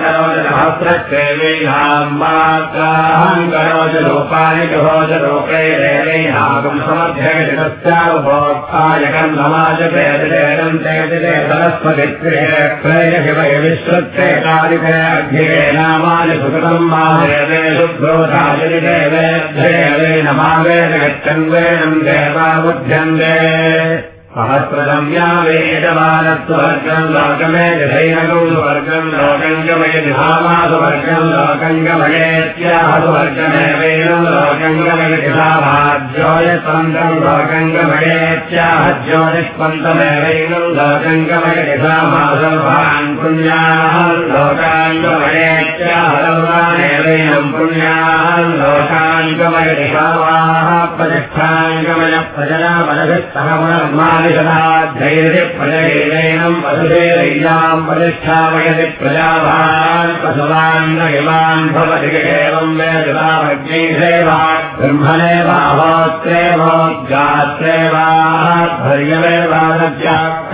करोज सहस्रक्षे मेधाम् मात्राहम् करोज रूपाणि करोज रूपे रेणैहागम् समध्यगति तस्यावभोक्तायकम् नमाज प्रेदितेदम् तेदिते सरस्वति प्रेयशिवय विश्वक्षेतादिभ्ये नामानि सुकृतम् माहेवे वेदमानस्वर्गम् लोकमे जधैनगौ सुवर्गम् लोकङ्गमयति भामासुवर्गम् लोकङ्गमयेत्याह सुवर्गमेवेन लोकङ्गमयति भाभाज्योयस्पन्दम् लोकङ्गमयेत्याह ज्योतिष्पन्दमेवैनम् लोकङ्गमयति भामासर्वान् पुण्याः लोकाङ्गमयेत्याह लौकानेवैनम् पुण्याः प्रजया वदभिस्तः पुनर्मानि प्रजगेनैनम् वसुधेरैनाम् प्रतिष्ठापयति प्रजाभान् वसुवान् नगिलान् भवति एवम् ब्रह्मणे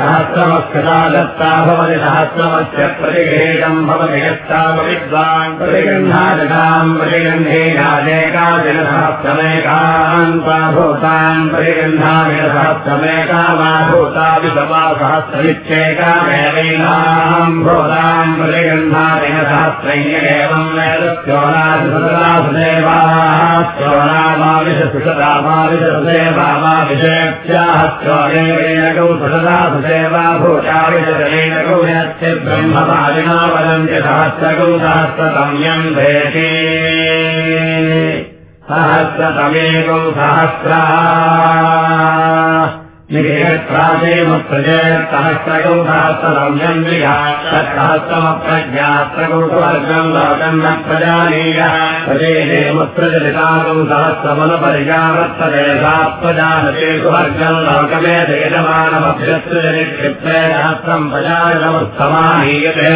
सहस्रमस्कृता दत्ता भवति सहस्रमस्य प्रतिगृहीतम् भवति यत्ता विद्वान् प्रतिगृह्णादताम् एवम् वेदस्योनादिसुतरासुदेवाः स्योनामाविशसुषदामाविशसुदेवामाविषयत्याः स्योनेवेनकौ सुषदासुदेवा भूताविशतेनकौ यस्य ब्रह्मपादिना वदन्ति सहस्रकौ सहस्रतम्यम् भेति सहस्रतमेकौ सहस्रा निकेत्राचेमप्रजयत्सहस्रकौ सहस्ररम्यम् विहात्सहस्रमप्रज्ञात्रकौ सुवर्गम् लोकम् न प्रजानीयः प्रजेदेमुत्रजलिताकौ सहस्रमनुपरिजावर्तते सा प्रजानते सुवर्गम् लोकमे प्रजानमुत्समानीयते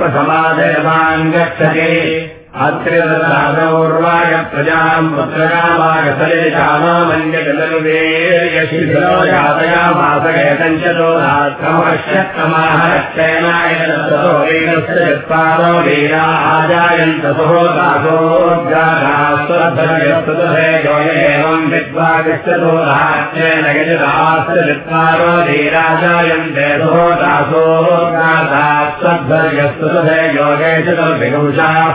प्रसमादेवान् गच्छति अत्रिदौर्वाय प्रजाम् पुत्रगामाय सलिजामामन्यगलरुवेर्यशिशिरो जातयामासगेतम् च दोधात्रमश्यत्तमाहरक्षेणायनस्य चत्वारो वीरा आजायन्त सुहोदासोद्गाधास्वधे एवम् विद्वागश्च दोधात्रेण यजदास्य चत्वारो वीराजायन्ते सुहोदासोद्गाधास्वध्वर्यस्तुतधे योगे च तद्विगुंशाः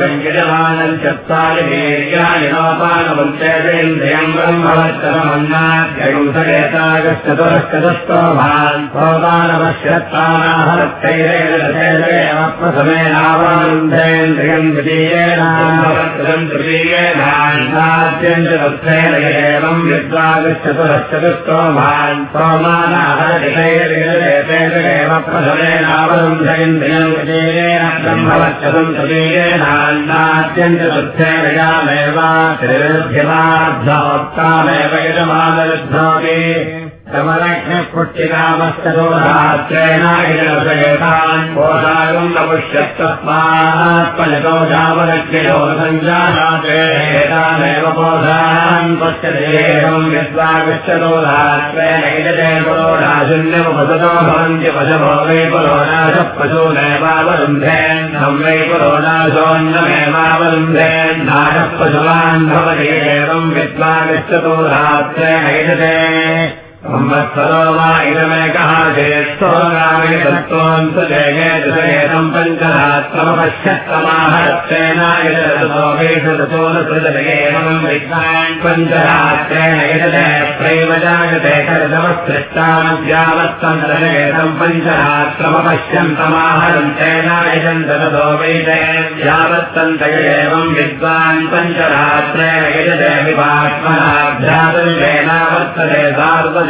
व्यञ्जमानम् चत्वारि वीर्याणि नोपानवन्तेन्द्रियम् ब्रह्मवत्समन्नाद्यगुंसकेतागश्चतुरश्चतुस्तो भान् तृतीयेनान्नाद्यम् च तत्थेन एवम् विद्वागश्चतुरश्चतुस्तो भान् सोमानाहरक्षैरेव प्रथमेनावरुन्धेन्द्रियम् द्वितीयेन ब्रह्मवत्सम् तृतीयेनान्नाद्यम् च कोशागम् नपुष्यत्तस्मात्मजतो जावरक्षयो सञ्जातामेव कोशान् पश्यदेवम् यद्वागच्छतोरात्रेणैजते पुरोणाशून्यमुपसतो भवन्ति पशवो वै पुरोणाशः पशूनेवावरुन्धेन्नं वै पुरोणाशोऽन्नमेवावरुन्धेन्नाशः पशुवान् भवति एवम् विद्वागच्छतोरात्रेणैजते संवत्सरो वा इदमेकः चेत्सोगामितत्त्वम् सुजयेतम् पञ्चरात्रमपश्यत्तमाहत्रेणायतोपेषुतोलसृजयेवम् विद्वान् पञ्चरात्रेण यजते प्रैव जायते कर्दमसृष्टानव्यावत्तम् पञ्चरात्रमपश्यन्तमाहरन्तेनायजम् ततो वैते यावत्तन्त एवम् विद्वान् पञ्चरात्रेण यजते विवात्मनाभ्यातुर्वेनावर्तते सार्वजय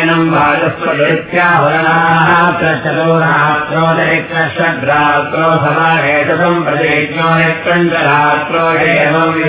येनम् वाचस्वदृत्याहुरणाः चतुरात्रोदरिक्रषड्रात्रो समाहेशतम् प्रतिज्ञो यत्पञ्चरात्रो एवम्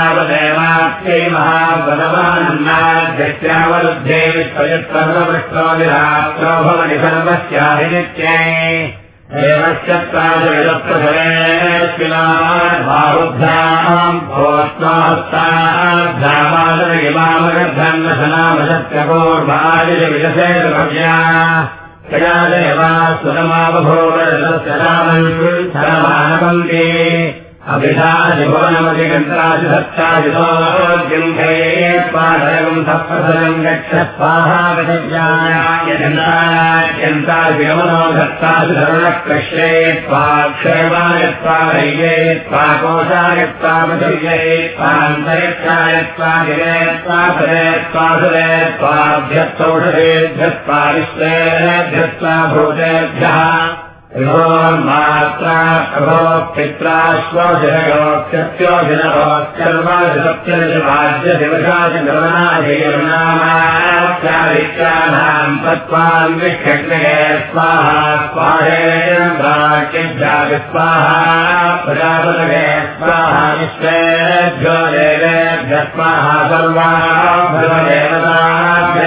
प्रजापदेवात्यै महाबलवानन्नाद्यस्यावरुद्धे विश्वयत्सर्वपृष्ठो विरात्रो भवति सर्वस्याभिनित्यै देवश्चत्वादप्रभवेऽस्मिनाद्बाहुभ्याम् भोस्तास्ताभ्यामादयमामगर्धन्नशनामशत्यपूर्वादिविलसेतव्या तया देवा सुतमावभोगस्य रामन् शरमानवन्ति अभिधादिभुवनमधिगन्त्रादिसत्तादिसोऽग्यम् पादयम् गच्छ स्वान्तरिक्षायत्वा गिरे स्वासरे स्वासुरे स्वाभ्यस्तौषधेभ्यस्त्वा विश्वेभ्यस्त्वा भूतेभ्यः मात्रा प्रभो पित्राश्वजनोक्षत्योजनभोक्षर्वादिवशादिनामाचारित्राणाम् तत्त्वान् विक्षग्नये स्वाहा स्वाहेभ्याः स्वाहा प्रजापतये स्वाहा विश्वेभ्यो देवेभ्य स्वाहा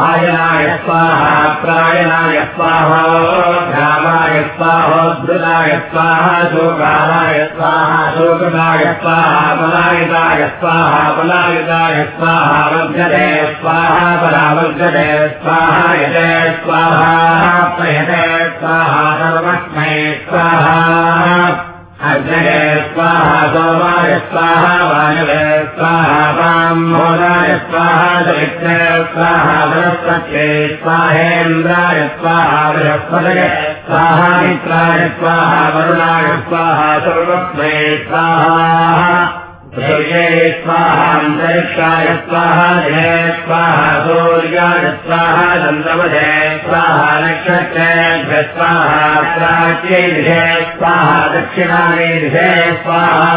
आयनाय स्वाहा प्रायणाय स्वाहा रामाय स्वाहोद्धृताय स्वाहा शोकालाय स्वाहा शोकदाय स्वाहा पलायिताय स्वाहा पलायिताय स्वाहा वर्गते स्वाहा परावर्गते स्वाहा यते स्वाहा प्रयते स्वाहा स्वाहा। सोमाय स्वाहा वायवे स्वाहा ब्राह्मोदाय स्वाहा दरिद्रे स्वाहा बृहस्पत्ये स्वाहेन्द्राय स्वाहा बृहस्पतये स्वाहा मित्राय स्वाहा वरुणाय स्वाहा सर्वस्मै स्वाहा स्वाहान्तरिक्षाय स्वाहा जय स्वाहा सूर्याय स्वाहा चन्द्रमधे स्वाहा प्राच्यै विषय स्वाहा विषय स्वाहा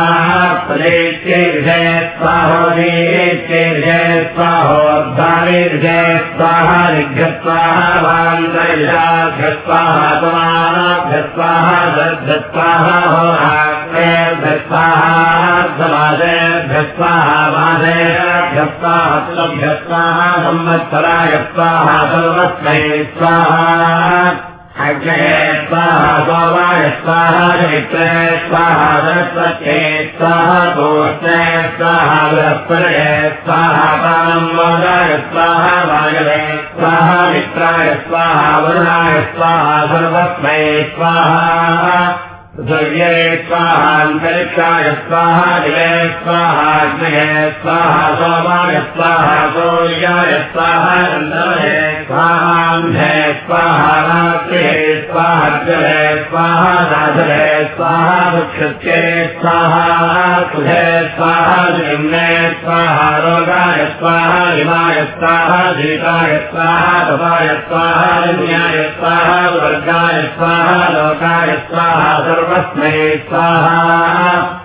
स्वाहोद्धारे विषय स्वाहा ऋभ्य स्वाहा वान्तरिषाभ्य स्वाहा समानाभ्य स्वाहा दद्ध स्वाहा होरात्रेभ्य स्वाहा समाज भ्यस्वाहा माधेभ्यस्वाहा संवत्सराय स्वाहा सर्वस्मै स्वाहा अग्नये स्वाहा सोमाय स्वाहा चैत्रे स्वाहा सरस्वत्यै स्वाहा गोष्ठे स्वाहा बृहस्पतये स्वाहा पानम्बोदाय स्वाहा वायवे स्वाहा मित्राय स्वाहा वरुणाय स्वाहा सर्वस्मै स्वाहा स्वाहान्तरिक्षाय स्वाहा दिवे स्वाहाग्नये स्वाहा सोमाय स्वाहा सूर्याय स्वाहा स्वाहाम्भे स्वाहा रात्रिः स्वाहा साधरे स्वाहा स्वाहा सुधे स्वाहा निम्ने स्वाहा रोगाय स्वाहा हिमाय स्वाहा धीताय स्वाहा तपाय स्वाहा न्याय स्वाहा वर्गाय स्वाहा लोकाय स्वाहा सर्वस्मै स्वाहा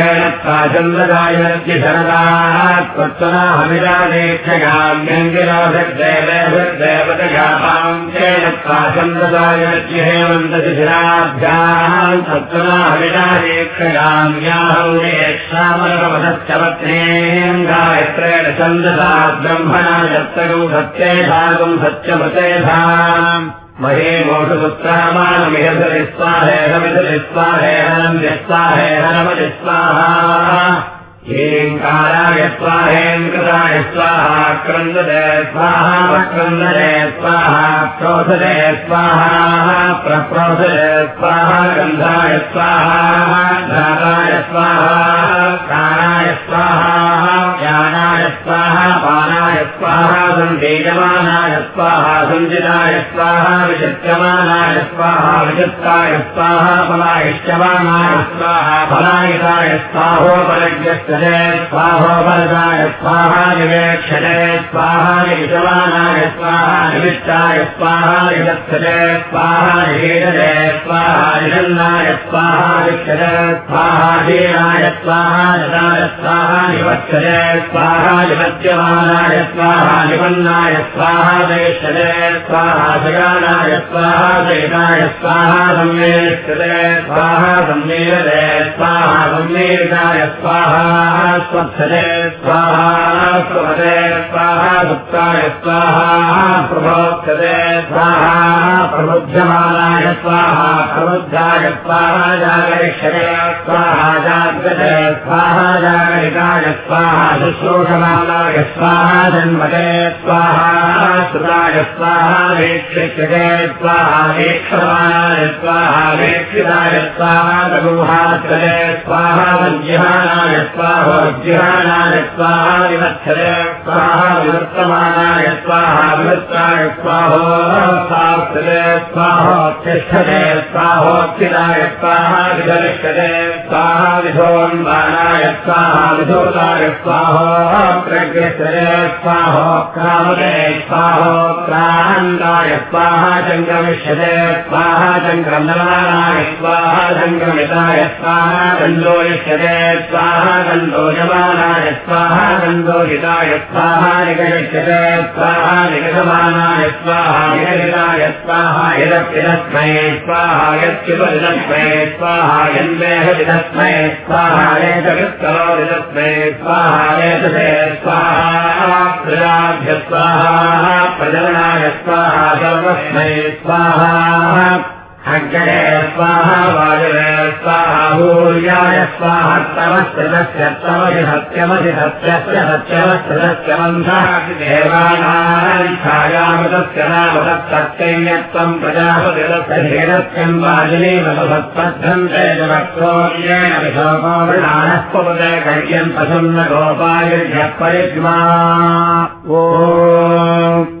त्वत्सना हविषादेक्षयाम्यङ्गिराभिर्देवैर्देवदघाताम् चेन त्वाचन्द्रसायनत्य हेमन्तशिशिराभ्याम् त्वत्सना हविषादेक्षयाम्याहौरेक्षामरपदश्चवत्नेम् गायत्रेण छन्दसा ब्रह्मणा दत्तगौ सत्येधागम् सत्यमतेधाम् महे स्वाहेरमिधरि स्वाहेरनन्द्यस्वाहेरनमति स्वाहा स्वाहा क्रन्ददे स्वाहा वक्रन्ददे स्वाहा प्रोधदे स्वाहा प्रप्रोधदे स्वाहा गन्धाय स्वाहा धाराय स्वाहा प्राणाय स्वाहा ज्ञानाय स्वाहा पानाय स्वाहा सन्देजमानाय स्वाहा सञ्जिताय स्वाहा विशत्यमानाय स्वाहा विचित्ताय स्वाहा फलायिष्यमानाय स्वाहा फलायिताय स्वाहोपलज्ञस्य स्वाहोपरदाय स्वाहा निवेक्षते स्वाहा निजमानाय स्वाहा निमित्ताय स्वाहा निगच्छते स्वाहा निषेदते स्वाहा निषन्नाय स्वाहा निक्षते स्वाहा हीनाय स्वाहा निदाय स्वाहा निवक्षते स्वाहा निमज्यमानाय स्वाहा निपन्नाय स्वाहा देशते स्वाहा जगानाय स्वाहा जयनाय स्वाहा सम्मेष्यते स्वाहा सम्मीलते स्वाहा सम्मीलिताय स्वाहा स्वच्छते स्वाहा स्वभते स्वाहा सुप्ताय स्वाहा प्रभोक्षते स्वाहा प्रबुध्यमानाय स्वाहा प्रबुद्धाय स्वाहा जागरिष्यते स्वाहा जाग्रते स्वाहा जागरिकाय स्वाहा स्वाहा जन्मते स्वाहा श्रुताय स्वाहा वेक्षिष्यते स्वाहा वेक्षमाणाय स्वाहा वेक्षिताय स्वाहा लघुहात्रते स्वाहा वज्यमानाय स्वाहोज्यमानाय स्वाहा विवत्सते स्वाहा विवर्तमानाय स्वाहा विवृत्ताय स्वाहोत्सात्सते स्वाहोत्तिष्ठते स्वाहोत्थिताय स्वाहा विधरिष्यते स्वाहा विधोन्वानाय स्वाहा स्वाहोप्रग्रसते स्वाहोक्रामते स्वाहोक्रान्ताय स्वाहा सङ्क्रमिष्यते स्वाहा सङ्क्रमणाय स्वाहा सङ्क्रमिताय स्वाहा दण्डोयिष्यते स्वाहा दण्डोयमानाय स्वाहा दण्डोहिताय स्वाहा निगमिष्यते स्वाहा निगतमानाय स्वाहा निगदिताय स्वाहा यदप्यदस्मै स्वाहा यत्युपदिदस्मै स्वाहा यन्मेहविदस्मै तस्मै स्वाहारेत वित्तरोति तस्मै स्वाहारेत स्वाहा प्रजाभ्य स्वाहा प्रजननाय स्वाहा सर्वस्मै स्वाहा अग्रे स्वाहा वायुवे स्वाहा भूर्याय स्वाहा तमस्त्रस्य तमसि सत्यमसि सत्यस्य सत्यमस्त्रस्य देवानाम् छायामृतस्य नाम तत्सत्यत्वम् प्रजापतिरस्य धेरस्यम् वाजिनीव भवत्पद्धन्ते जवक्रोर्येण विशोको मृणानः पुपदे कैर्यम् पशुन्न गोपायुर्यः परिग्मा ओ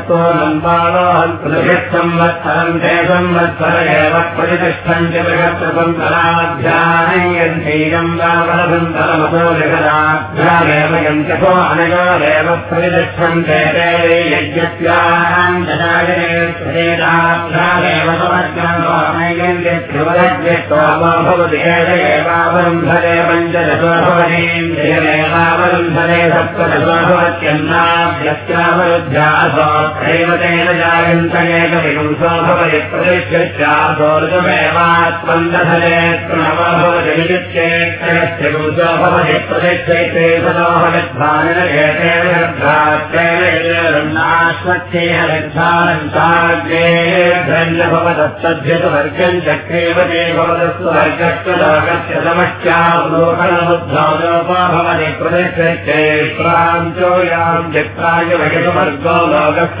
संवत्सरम् ते संवत्सर एव प्रतिष्ठन्ति बृहत्सन्तराध्यायम् रावणसन्तरमसो जगदाभ्यामेव यन्त्यसो अनयोरेव प्रतिष्ठन्ते ते यज्ञस्याम् जनायनेभ्यामेव समग्रमयन्त्यभवति एवावरुन्धरे पञ्चदशो भवतीन्द्रियमेवावरुन्धरे सप्तदशो भवत्यन्नाभ्यस्यावरुद्ध्यासो प्रणवो भवति विद्युच्चेत्तयस्य पुंसो भवति प्रतिष्ठैते सदो भवद्भानिन एतेन श्रद्धाश्वच्छेह निर्धारन्ताग्रेभ्यञ्ज भवदत्तध्यतुवर्गम् चक्रेवते भवदस्तु प्रतिष्ठैते प्राञ्चो याम् चित्राय वयसुवर्गो लोकस्य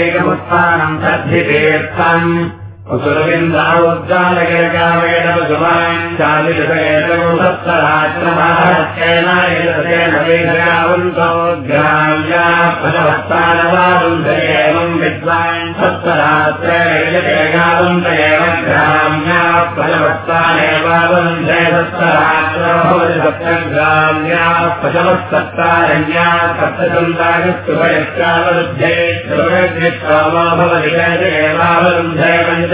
एकमुत्थानम् तद्धितीर्थम् सुरविन्दावोद्गालकेकामेण पशुमान् चालिषेण वेदयावन्तो ग्राम्या विद्वान् सत्तरात्रेगावन्त एव ग्राम्या सत्तरात्रो भवति सप्तग्राम्या पशवत्सत्तारण्या सप्तसन्तागस्तु वयस्कावरुद्धे भवति एवावरुन्धे पञ्च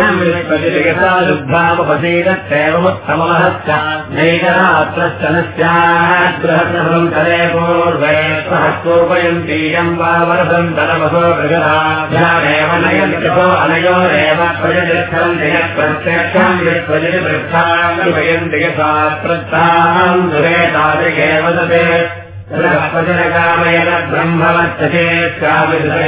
नैकरात्रश्च न स्यात् करे पूर्वे सहस्रोपयन्तीयम् वा वर्धन्तरमसो बृहदाभ्यामेव नयन्त्यसो अनयोरेव प्रजतिष्ठन्ति यत् प्रत्यक्षम् विश्वजिति पृष्ठाम् वयन्ति यथा प्रत्ताम् दुरे तादृगेव दते प्रजनकामयन ब्रह्मवच्चते ब्रह्मवच्चस्य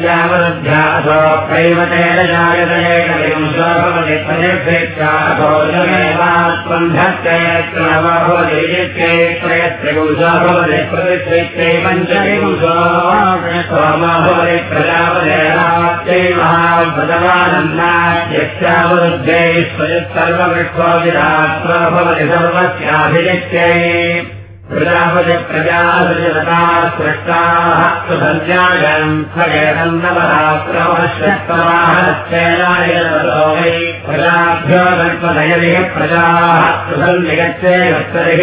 यस्यावरुध्यासो कैवतेन जायतयेकविंशो भवति प्रतिष्ठित्याभोजमेवात्मन्धत्ते त्रयत्रिपुंशो भवति प्रतिष्ठित्यै पञ्चविंशो भवति सर्वस्याभिजित्यै वै प्रजाभ्यो कल्पनयनिः प्रजाः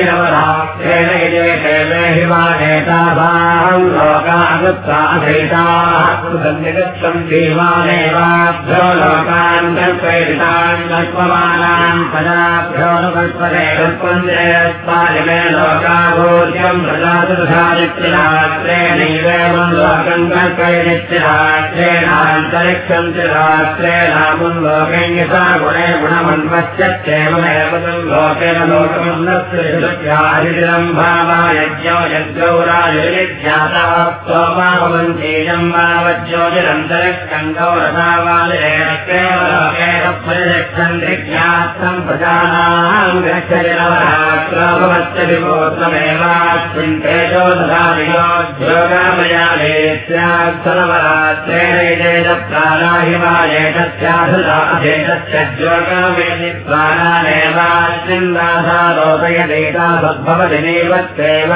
नवरात्रेण यजेते हिमानेताभाम् लोकागुप्ताधैताः सुसन्निगच्छम् धीमानेवाभ्यो लोकान् कल्पयितान् कल्पमानान् प्रजाभ्यो न कल्पते कल्पन्ते अस्मायमे लोका च रात्रेणामुम् लोकम् यथा गुणे गुणमन्वश्चेवमेव तम् लोकेन लोकमन्नस्यादिरम् भावा यज्ञो यज्ञौरायुर्यज्ञातः सोमाभवन्तीजम् वावज्योतिरन्तरिक्षम् गौरसावालेन लोकेन परिरक्षन्त्रिज्ञात्तम् प्रजानाम् गच्छति विभोत्तमेवास्मिन् तेजो स्यात्सनवरात्रेण प्राणाहिमायेतस्याधुराधेतस्य ज्योगामयति प्राणानेवास्मिन् दासारोपयदेता सद्भवति नैवत्येव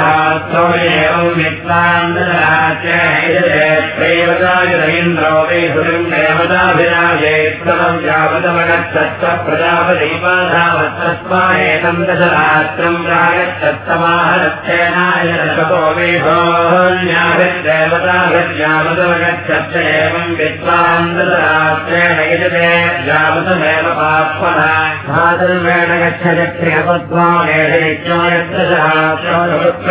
वै सुरम् देवताभिराजेत्तमम् यावतमगच्छत्त प्रजापतिपाधावत्तस्मायेतम् दशरात्रम् प्रागच्छत्तमाहरक्षेणाय रतो वेभोन्याभिर्देवताभिर्यावतमगच्छत्त एवम् विद्वान्दरात्रेण यजते यावतमेव पाप्मना भादर्वेण गच्छति प्रियपद्मानेशो यत्तशहात्रोत्पञ्चकबुलेन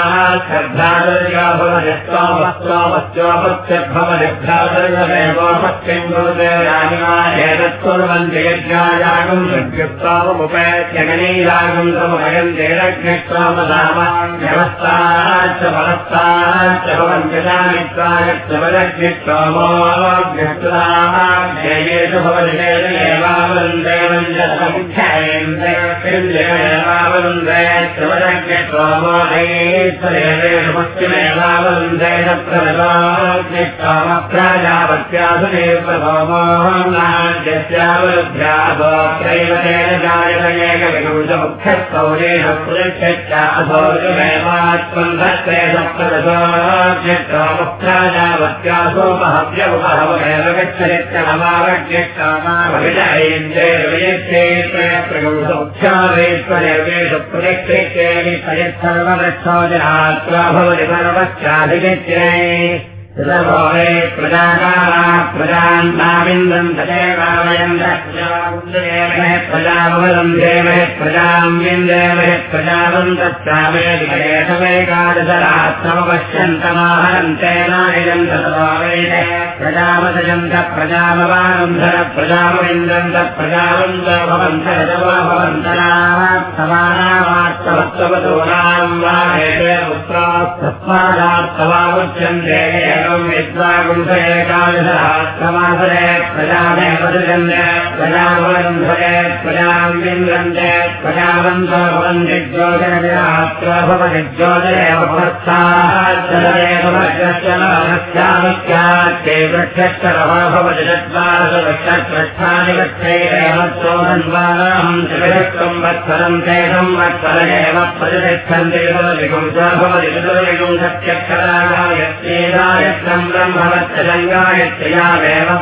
श्रद्धादर्या भवति स्वामस्वामस्योपत्यद्भवतिभ्यादर्यमेवोपत्यम् कुरुते राजिमा एतत्कुर्वन्ति यज्ञायागम् सद्युक्तावमुपेत्यगणीयागम् समभयम् तेरग्निष्वामसामान्यवस्थाश्च फलस्ताश्च भवन्त्यजामित्वायश्च वदग्निष्वामोऽग्निष्टाः भवति एवावन्दे पश्चिमेवावन्देन ैवतेनजायतमेकविंशमुख्यस्तौरेण पुरक्षासोमहव्यवहवमेव गच्छेत्रमावज्ञमाभविजयेन्द्रेण प्रगौसमुख्यावेश्वरेवेषु प्रदक्षेत्रे सर्ववृक्षोजनाः भवति सर्वस्याधिगच्छे वे प्रजाकाः प्रजान्नाविन्दम् तदेवावयम् प्रजावदम् देवः प्रजाम् विन्देवः प्रजावन्तश्चामेकादशरात्मपश्यन्तमाहरन्तेनायम् ततोवेद प्रजावदयन्त प्रजामवानन्धर प्रजामविन्दन्त प्रजावन्त भवन्त भवन्तराः समानाः पुत्रास्तवत्सवतूनाम् वा एते पुत्रास्तस्मादार्थवामुच्यन्ते एवम् विद्वागुंसे एकादशरात्रमासरे प्रजामे पदजन्ते प्रजावन्धरे प्रजाम् विन्द्रन्ते प्रजावन्तो भवन्ति ज्योतिरविरात्र भवति ज्योतिरेव भवत्सादेव वृक्षश्चलमस्यामित्यात्ते वृक्षश्चलः भवति चत्वारशवृक्षपृष्ठानि वृक्षैरेव चोदन्वानाहम् त्रिविधत्वम् वत्सरम् ते संवत्सर एव प्रतिष्ठन्ति भवति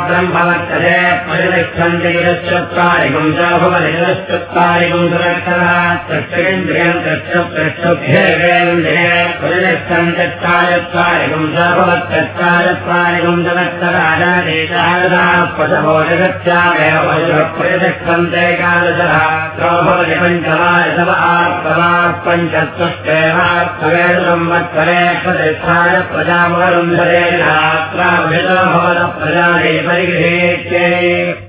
ब्रह्मवत्सरे प्रतिष्ठन्ति चत्वारिगुम् च भवति चतुश्चत्वारिगुम् सुरक्षरा तस्येन्द्रियम् तक्षुभ्येन्द्रिये प्रतिष्ठन् चत्वारत्वारिगुम् च भवत्यत्वारत्वारिगुम् जगत्तराजादेशारदापशवो जगत्यावेव प्रतिष्ठन्ते कादशः भवति पञ्चवायसव आत्मवा पञ्चत्वष्टेवात्मवेद संवत्सरे प्रतिष्ठाय प्रजामरुन्धरे भवत प्रजाने परिगृहेत्ये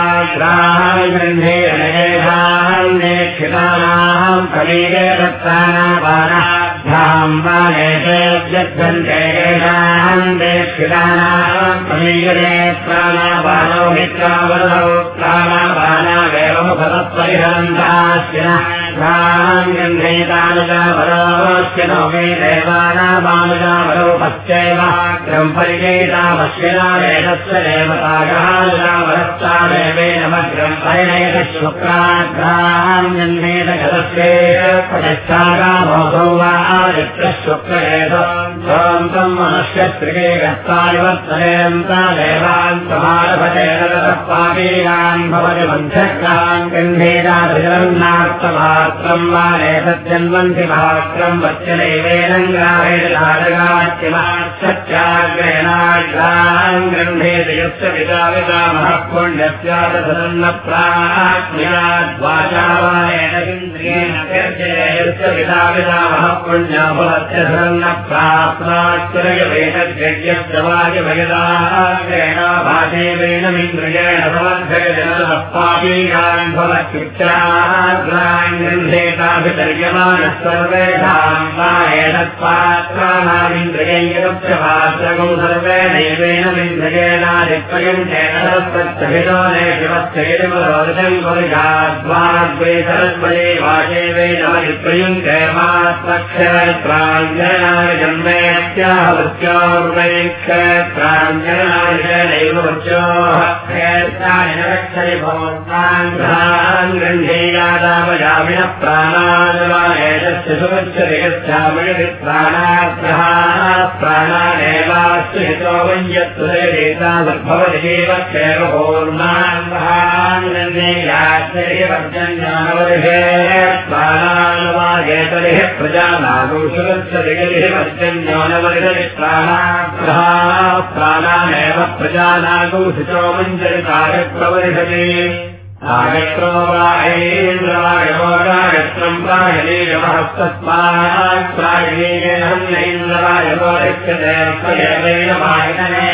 प्राणैन्द्रवायमप्राणेनैवेन गौमर्थयमयेत्रामरणा ग्राहाग्रन्थे अनेक्षितानाम् कलीरे दत्तानापानाभ्याम् बालेषेभ्यन्तेषान्देक्षितानाम् कलीरे प्राणापानौ मित्रावरौ प्राणापानावेव भवत्परिहरन्ताश्विनः ग्रन्थैतानुजावरोश्चिनो मे देवानामानुजावरौ पश्चैव ग्रम्परिचैतामश्विना वेदस्य देवतागानुजावरस्तादेवे नमग्रम् परिणयत शुक्राग्रान्यन्नेतगतस्येष्ठागामोघौ वा आदित्यः शुक्रेत त्वम् मनुष्यस्त्रिके गत्तानिवर्तयन्ता देवान् समारभतेन पापीयान् भवति मन्थग्रान् गन्धेदाभिजन्नार्थमात्रम् वा एतज्जन्वन्ति महात्रम् वच्चनैवेनङ्गावेदारगाच्यमाच्छाग्रेणाग्रान् गृह्णेति यस्य पिता पितामहः पुण्यस्यादधनन्न प्राज्ञाद्वाचा वा एतदिन्द्रियेण यस्य पिता पितामहः पुण्यफलस्य धनन्न प्राप्नाच्चरयवेतद्यज्ञस्य वायवयदाग्रेणाभाषेवेणमिन्द्रियेण समर्थयजनः पापीयान् भवत्युच्चाग्रान् गृह्णेताभितर्यमानः सर्वेषाम् वा एतत्पात्राणामिन्द्रियैरस्य पात्रगौ सर्वेणैवेनमिन्द्रियेणादित्रयम् चेतरस्तभितो ने शिवश्चैरिमरोदम् परिषाद्वाग्वे सरस्वते वाचेवेनमदित्रयम् क्षेमात्मक्षत्राञ्जनाय जन्मेत्याह वृत्योर्वैक्षत्राञ्जनाय नैव वृत्योः क्षेत्राणि न रक्षति भवन्तान् ग्रहान् प्राणानवायस्य सुगच्छति यच्छामयति प्राणाग्रहाः प्राणानेवास्तु हितो वञ्जत्वरेता भवति देव क्षेम पूर्णान् गृह्णेयाश्चर्यवर्जन्यानवरिषे प्राणानवायेतरिः प्रजानागौ सुगच्छति यदिः वर्जन्योनवरिषति प्राणाग्रहाः प्राणानेव प्रजानागौ हितो वञ्जति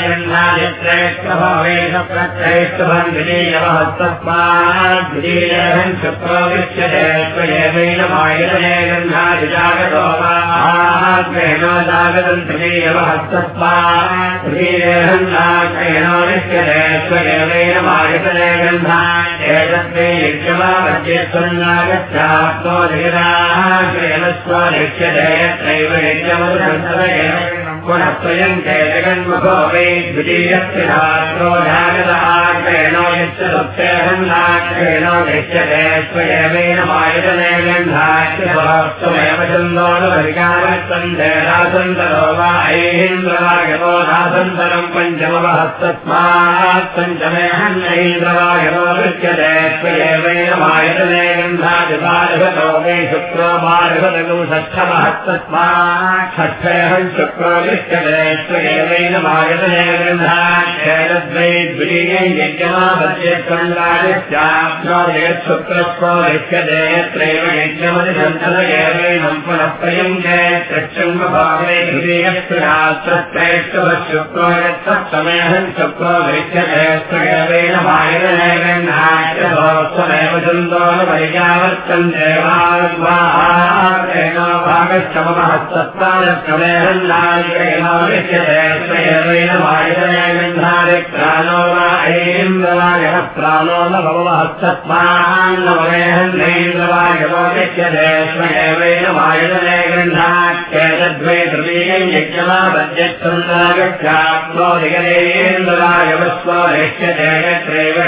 गन्धादित्रैष्टभवेश प्रत्रैष्टभम् द्वितीयमहस्तस्मात् द्वितीयहम् शुक्रो विच्यते स्वयमेन वायनने गन्धादिजागतो वाग्रेणो जागतम् तृतीयमहस्तस्मात् तृतीयहम् नाग्रेणो विच्यते स्वयमेन वायतने गन्धाय एतस्मै जगदाः क्रियमस्व लिख्यते यत्रैव यज्ञमनुसन्तरे पुनः स्वयङ्के जगन्मुखो वै द्वितीयस्य यच्छते स्वयमेन मायुधनेन धात्यमेव छन्दोनुपरिकारसन्धेरासन्तरो वा नासन्तरम् पञ्चमवहस्तस्मात् पञ्चमे दृश्यते स्वयमेन मायुधने गन्धादिपारभतो वै शुक्रो षष्ठयः शुक्रो दृश्यते स्वयमेन मायुधने गन्धाद्वै द्वितीयं यज्ञमापद्यस्कन्दायश्चाप्नो शुक्रस्वो दृश्यते यत्रैव यज्ञमधिसन्तदयेवैनं पुनः प्रयुञ्जे प्रत्यङ्गभावे द्वितीयस्त्रात्रैष्टवः शुक्रो यत्सप्तमेहं शुक्रो दृश्यते स्वयमेन मायुधने गन्धाश्चमेव चन्दोनपर्यावर्तन् देवाग्वारेण भागश्चमहस्तत्तायक्रमेहन्नायिकेन दृश्यते स्वयमेन मायुधने गन्धारि प्राणो वा ऐन्द्रवायः प्राणो न दृश्यते स्वयमेन मायुधने गन्धाख्येतद्वै तृतीयं दिगलेन्द्रवायवस्वो दृश्यते यत्रैव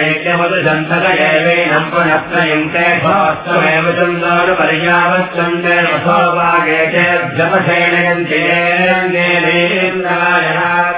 पुनः प्रयुङ्क्ते भवस्वमेव चन्दोनुपर्यावच्छन्ते वसोभागे चेभ्यपठेन गन्त्येन्द्रायपद्यन्ते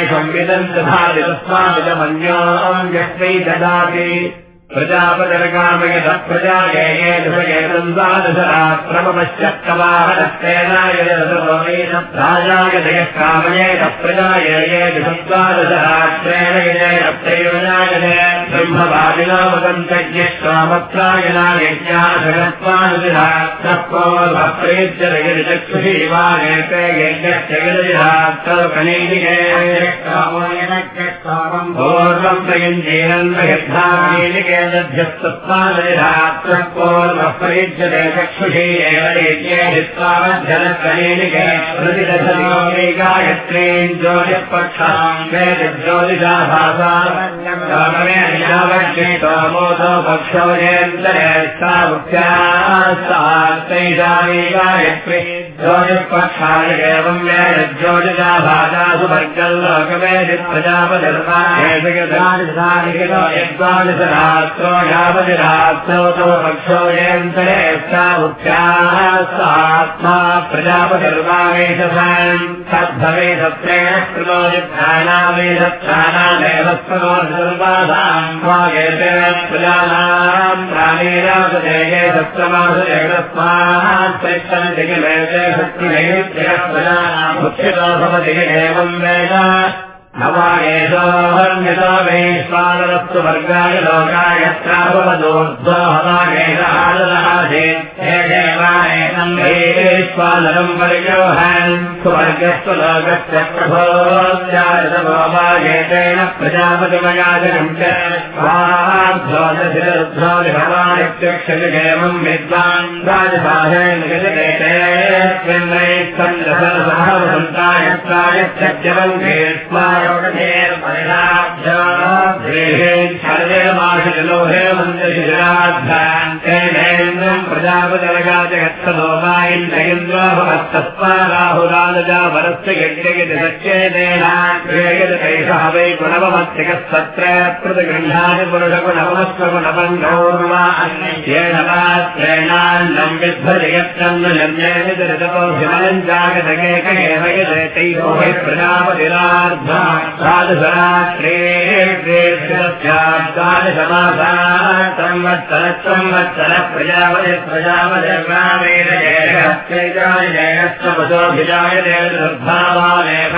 देवताभ्येव यज्ञे संविदन्तभाति तस्मादिदमन्योऽङ्गस्मै ददाति प्रजापतिर्गामयत प्रजायेये दुषयेतम् द्वादशरात्रमपश्चत्कवाहनस्तेनायदसोमेन प्राजायतयः कामयेत प्रजायेये दुषद्वादशरात्रेण यजेन प्रयोजायते ब्रह्मवादिनामगन्तज्ञस्वामत्रायणा यज्ञासगत्वानुदिधात्तप्रोप्रेत्यचक्षुषी वा एते यज्ञस्य यजदिधात्तकनीलिके पूर्वम् प्रयुञ्जीनन्वयद्धानीलिके दध्यस्तत्वानुदिधात्तपूर्वप्रयुज्यते चक्षुषी एव यज्ञेधित्वामध्यनकनीलिके प्रतिदशयोगे गायत्रीम् ज्योतिःपक्षाम् वेद ज्योतिषा भासा मोदो पक्षो येन्दरे सामुख्यास्तास्तैषामी गायत्री ज्योतिःपक्षाय एवं वेद ज्योतिषा भाषासु वर्गल्लोकवेदि प्रजापतिर्वादिद्वादशरात्रो यावतिरात्रो तव पक्षो येन्दरे सामुख्यास्तात्मा प्रजापतिर्वावेशसान् तद्भवे सत्रेण कृतोदित्थानावेदत्थानामेव स्तमोर्बाधाम् प्रजानाम् प्राणीरासदेये सप्तमासु एवम् वेद हवायेशोऽहर्म्यतो वैश्वानरस्तु वर्गाय लोकाय त्रापवदोर्ध्वहवागेशादराधेदेवानेतम् वैश्वानरम् वर्गोहन् सुवर्गस्तु लोकस्य प्रभोत्यायतमोभागेतेन प्रजापतिमयाजकम् च स्वाध्रोदशिररुद्रोदिभवानित्यक्षजगेवम् विद्वान् राजसाहेन गजगेते सन्तायत्रायत्यवङ्गे लोहे मन्दिराध्यान्तेन्द्रम् प्रजापतिरगाजगत्सलोमायन्द्रेन्द्रोभवस्तस्मा राहुरालजा वरस्य यज्ञयति सच्चेदेनाग्रेयदैषः वै गुणवमस्तिकस्तत्र प्रतिगृह्णानि पुरुषगुणवस्वगुणवङ्गौर्वा अन्येण वा श्रेणान्नम् विध्वजयत्रम् न च जागतकेक एव यदैतैः प्रजापतिरार्धा वसोभिजायते दुर्भावानेव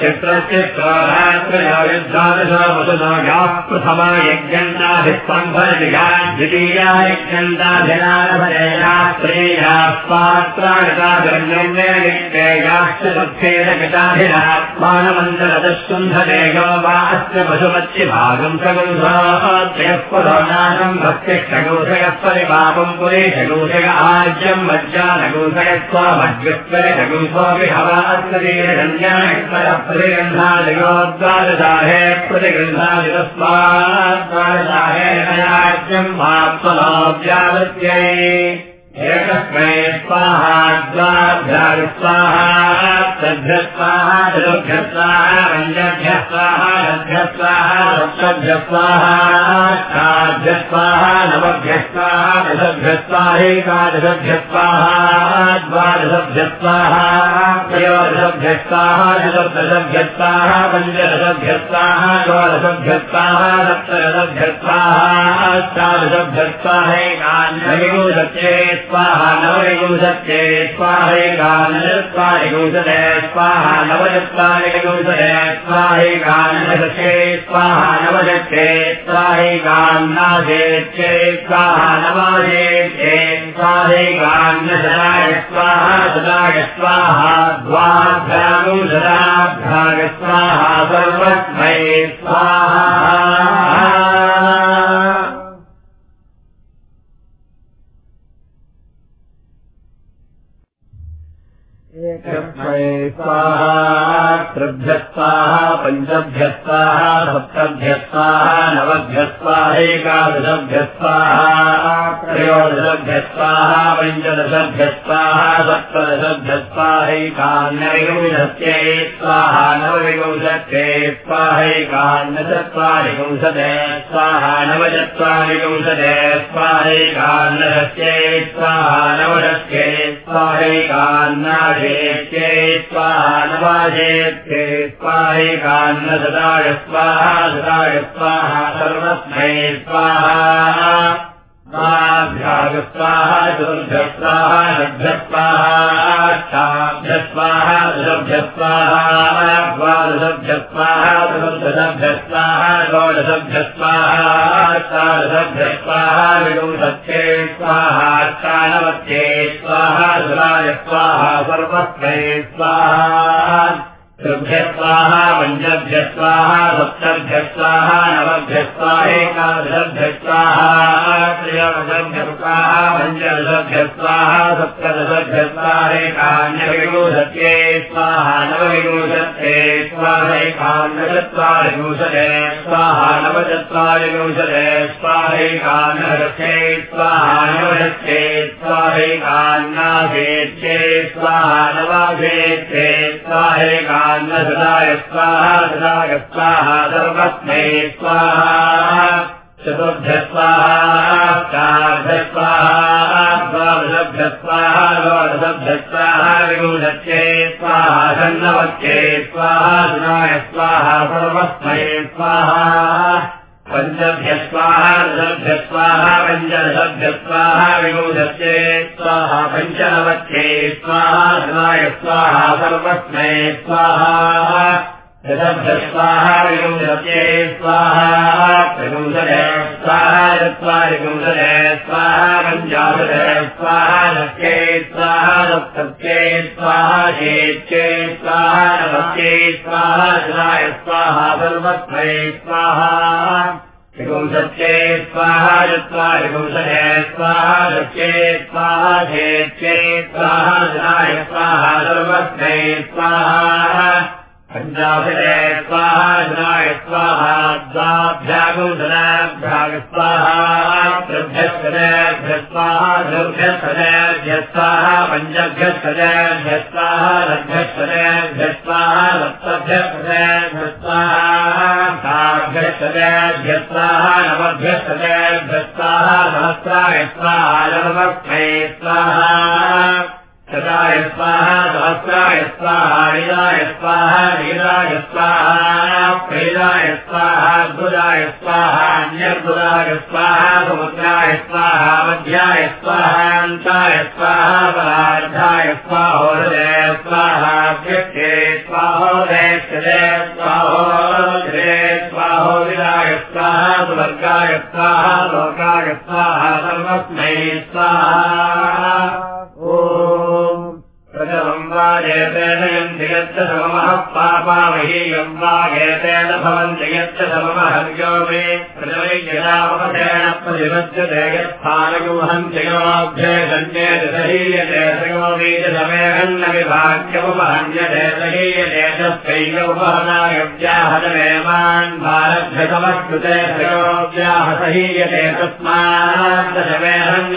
चित्रचित्रोरात्रयोद्वादश वसुदोषाः प्रथमा यज्ञन्ताभिस्पम्भरतिगा द्वितीया यज्ञन्ताभिनारभरेया श्रेयाः पात्रागताभिर्निर्णयनित्ययाश्च दुःखेन गताभिनः मानमन्तरदशुन्धदेयो वा अस्य पशुमत्यभागम् सगुंसात्रयः पुरोनाशम् भक्तिष्ठगोषयः परिपापम् पुरेशगोषय आज्यम् मज्जानगोषयस्व मज्जस्वरगुंसोऽपि हवात्मदीरगन्याः प्रतिगन्धादिगोद्वादशाहे प्रतिगन्धादितस्माद्वादशाहे नयाज्यम् भात्मनोऽव्यावृत्यै स्वाहाद्वाभ्याः स्वाहा तद्भ्यः स्वाहा चतुर्भ्यः स्वाहा पञ्चभ्यः स्वाहा लभ्यः स्वाहा सप्तभ्यः स्वाहाभ्यः स्वाहा नवभ्यः स्वाहा दशभ्यः स्वाहेकादशभ्यः स्वाहा द्वादशभ्यः स्वाहा त्रयोदशभ्यः स्वाहा चतुर्दशभ्यः स्वाहा पञ्चदशभ्यः स्वाहा द्वादशभ्यः स्वाहा सप्तदशभ्यः स्वाहा अष्टादशभ्यः स्वाहेकान्यविंशत्ये स्वाहा नवविंशत्ये स्वाहेकानचत्वारिविंशते स्वाहा नवचत्वारिविंशते स्वाहेकानशे स्वाहा नवशत्ये स्वाहेकान्नाशेत्ये स्वाहा नवाशेत्ये स्वाहेकान्नशदाय स्वाहा सदाय स्वाहा द्वाभ्यागुंशदाभ्याग स्वाहा सर्वस्मै स्वाहा स्वाहा त्रिभ्यस्वाहा पञ्चभ्यस्वाहा सप्तभ्यस्वाहा नवभ्यस्वाहेकादशभ्यस्वाहा त्रयोदशभ्यस्वाहा पञ्चदशभ्यस्वाहा सप्तदशभ्यस्वाहैकान्यविंशत्यै स्वाहा नवविंशत्यै स्वाहैकान्नचत्वारिविंशते स्वाहा नवचत्वारिविंशते स्वाहैकान्नशत्यै स्वाहा नवशत्यै स्वाहैकान्नाशे स्वाहा नवाशेत्ये स्वाहेकान्न सदाय स्वाहा सदाय स्वाहा सर्वस्मै स्वाहा चतुर्भ्यस्वाहा लभ्यस्वाहाभ्यस्वाहा दशभ्यस्वाहा द्वादशभ्यस्वाहा चतुर्दशभ्यस्वाहा षोडशभ्यस्वाहा अष्टादशभ्यस्वाहा विंशत्ये स्वाहा अष्टानवत्ये स्वाहा सुराय स्वाहा सर्वस्मै स्वाहा त्रिभ्यः स्वाहा पञ्चभ्यः स्वाहा सप्तभ्यः स्वाहा नवभ्यः स्वाहेकादशभ्यः स्वाहा त्रयोदशभ्यः स्वाहा पञ्चदशभ्यः स्वाहा सप्तदशभ्यः स्वाहेकान्यविगोषत्ये स्वाहा नवविगोषत्ये स्वाहेकान्नचत्वारिगोषते स्वाहा नवचत्वारिगोषते स्वाहेकान्नरस्ये स्वाहा नवाभेत्ये स्वाहेका सदाय स्वाहा। सदाय स्वाहा सर्वस्मै स्वाहा चतुर्भ्यस्वाहाभ्यस्वाहा द्वादशभ्यस्वाहा द्वादशभ्यस्वाहा विंशत्ये स्वाहा षण्णवत्ये स्वाहा सुनाय स्वाहा सर्वस्मै स्वाहा पञ्चभ्यस्वाहा दशभ्यस्वाहा पञ्चदशभ्यस्वाहा विंशत्ये स्वाहा पञ्चनवत्ये स्वाहा स्वाहा सर्वस्मै स्वाहा स्वाहा त्रिपुंशते स्वाहा चत्वारिपुंशते स्वाहा पञ्चाशते स्वाहा लक्ष्ये स्वाहा सप्तत्ये स्वाहा शेत्ये स्वाहा नवत्ये स्वाहा शिलाय स्वाहा सर्वस्मै स्वाहा। त्रिपुंशत्ये स्वाहा चत्वारिपुंशते स्वाहा लक्ष्ये स्वाहा शेत्ये स्वाहा शिलाय स्वाहा सर्वस्मै स्वाहा पञ्चाशते स्वाहा जनाय स्वाहा द्वाभ्यागुधनाभ्याग स्वाहा त्रिभ्यस्करेभ्य स्वाहा चतुर्भ्यस्करेभ्य स्वाहा पञ्चभ्यस्करेभ्य स्वाहा लभ्यस्करेभ्य स्वाहा सप्तभ्यस्करेभ्य स्वाहा साभ्यस्करेभ्य स्वाहा नवभ्यस्करेभ्य स्वाहा सहस्राय स्वाहा नवमस्मै स्वाहा शताय स्वाहा सहस्राय स्वाहा लीलाय स्वाहा लीलाय स्वाहा स्वाहा स्वाहा स्वाहा समुद्राय स्वाहा मध्याय स्वाहान्ताय स्वाहा परार्धाय स्वाहोदय स्वाहा स्वाहोदय स्वाहोदिराय स्वाहा सुवर्गाय स्वाहा लोकाय स्वाहा सर्वस्मै स्वाहा एतेन यन्ति यच्च सममः पापामहीयम् वा एतेन भवन्ति यच्च सममः यो मे प्रथमैर्यदावपथेन प्रतिपद्यते यत्स्थानगुहन्ति योऽभ्येषण्येति सहीयते सयो वीजसमेहन्न विभाग्यमुपहन्यते सहीयते तस्यैयोपहनायव्याहनमेवान् भारभ्यतमकृते सयोव्याह सहीयते तस्मात् दशमेहन्न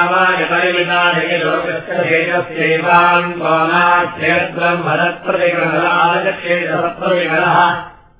विपरिमिता परिमितानि परिमितानि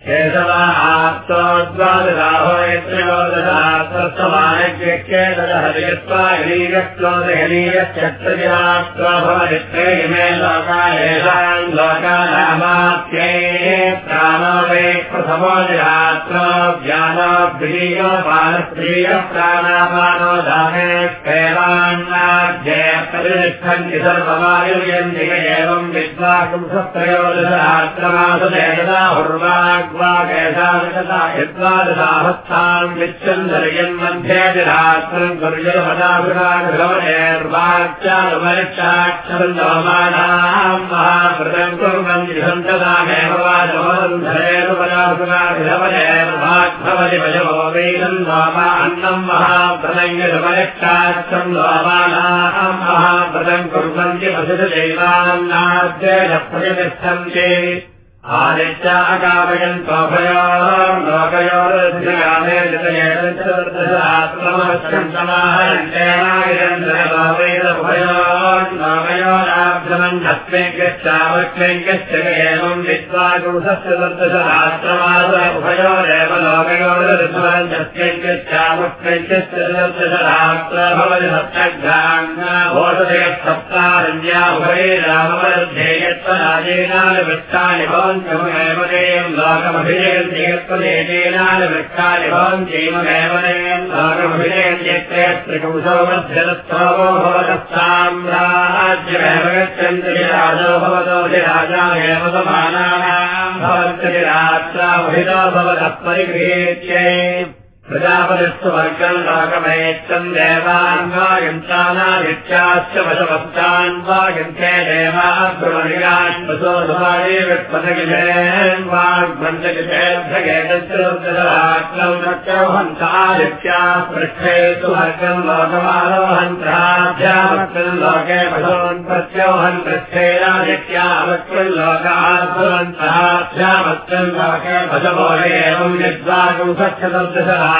वृञ्च केशवात्तोद्वादराहो यत्रोदधात्तमानज्ञक्येतदहरियत्वाहरीयश्चत्रजात्वा भवदित्रे इमे लोकालेषाम् लोकानामात्ये प्राणो वे प्रथमो जहात्रो ज्ञानोद्विलीयो बालप्रियः प्राणापानो दाने कैवान्नाद्ये प्रतिष्ठन्ति सर्वमायुर्यन्ति एवम् विद्वाकुंसत्रयोदशात्रमासदेतदा हुर्वाग् यद्वादशाहस्थाम् विच्छन्दर्यन्मध्ये कुर्यपदाभिराघवनेर्वाच्यानुपरिक्षाक्षरन्दोमानाम् महाभृतम् कुर्वन्ति सन्तदामेव वाचमोदन्धरेरुपदाभिराघवनेर्वाग्भवति भजवो वेदम् वामा अन्नम् महाभृतङ्गपरिक्षाक्षम् दोमानाम् महाभृतम् कुर्वन्ति वसुदेवान्नाद्येन प्रतिष्ठन्ते आदित्या अकामयन् त्वभयो लोकयोर्ध्याने आत्मवश्यन्तमाहरन्तेनायन्द्रभयो लोकयोराभ्रमन् हस्मेकश्चावक्ष्मेकश्च एवम् लोकयोर्ध्वरन् हस्मेकश्चावक्ष्मेकश्च दर्दशराष्ट्रभवति सप्तघ्राङ्गोषदयः सप्तारण्या उभये रामवध्येयत्वराजेनानि वृत्तानि भवन्त्यमेव देयम् यत्त्वदेनानि वृक्षानि भवतस्साम्राज्यमेव गच्छन्ति राजो भवतो राजामेव भवन्ति रात्रामभितो भवतः परिगृहेत्यै प्रजापतिस्तु वर्गम् लोकमेत्तम् देवान्वायन्तानादित्याश्च वशवस्तान्वायन्ते देवाग्रवर्यान् वसोधवादिवृत्पदगिलेन्वाग्मन्तगिलेभ्यगेतश्चौहन्तादित्या पृष्ठे तु वर्गम् लोकमारोहन्त्राध्यावक्तम् लोके वसोन् प्रत्यौहन् पृष्ठेनादित्यावक्तम् लोकाद्भवन्तः लोके वशवो एवम् यद्वागम् सत्यदर्शः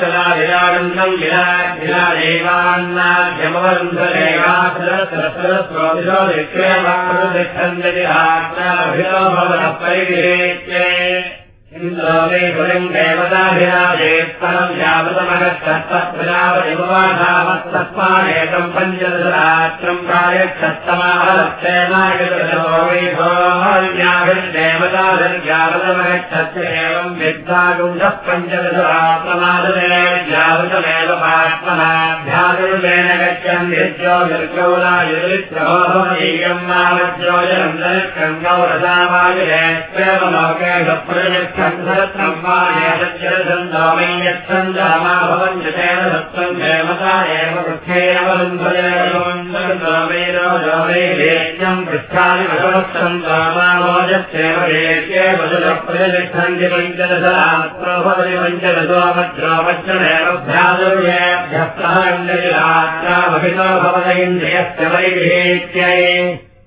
विरा विरादेवान्नाद्यमवन्धदेवासरस्वदिशो विक्रयमाप्रतिष्ठन्दिहात्राभिरो भवतः परिगृहेत्ये इन्द्रोमे पुलिम् देवताभिराजेत्परम् यावतमगच्छत्तप्रजापतिमुवाधावत्तस्मानेकम् पञ्चदशरात्रम् प्रायच्छत्तमाहलक्षेनागतोऽभिर्देवताभिर्यावतमगच्छत्य एवम् विद्वागुण्ठः पञ्चदशरात्रमादने यावतमेव पात्मनाभ्यागुरुमेन गच्छन् नित्यो निर्गौरायुरित्रमोहमयीयम् नामज्योजनम् गौरसामायुरेत्येवलोके यच्छन्दमा भवञ्चतेन सत्त्वम् देवता एव वशवत्सन्दोमामोजत्येव वेद्ये वशुलप्रतिष्ठन्ति पञ्चदशात्रोपदि पञ्चदशोमद्रोमज्जनेव भ्रातुर्येभ्यः सह इन्द्रियात्राभवितो भवत इन्द्रियस्य वैविहेत्यै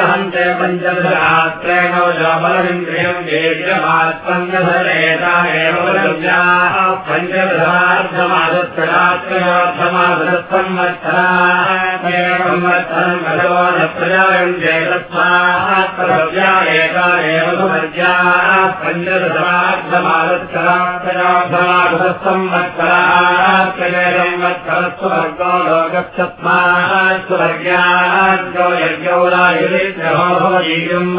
पराभाव्यविलित्यस्येन्द्रचन्द्रज्ञात्मानभ्यर्थहन्ते पञ्चदशरात्रेण बलमिन्द्रियम् वेद्यमात्मन्यधरेता एव बलव्याः पञ्चदशार्धमादत्रात्रयोर्धमादरसंवत्सरात्मवत्सरम् भगवो न प्रजायम् चेतस्मात्प्रव्या एका एव सुवर्ज्याः पञ्चदशार्धमादत्रात्रयोर्धमादरसंवत्सरात्मजयसंवत्सरस्व वर्गो लोकस्तस्मात् सुवर्ग्याद्यो यज्ञौरायुरित्रहो भवजीयम्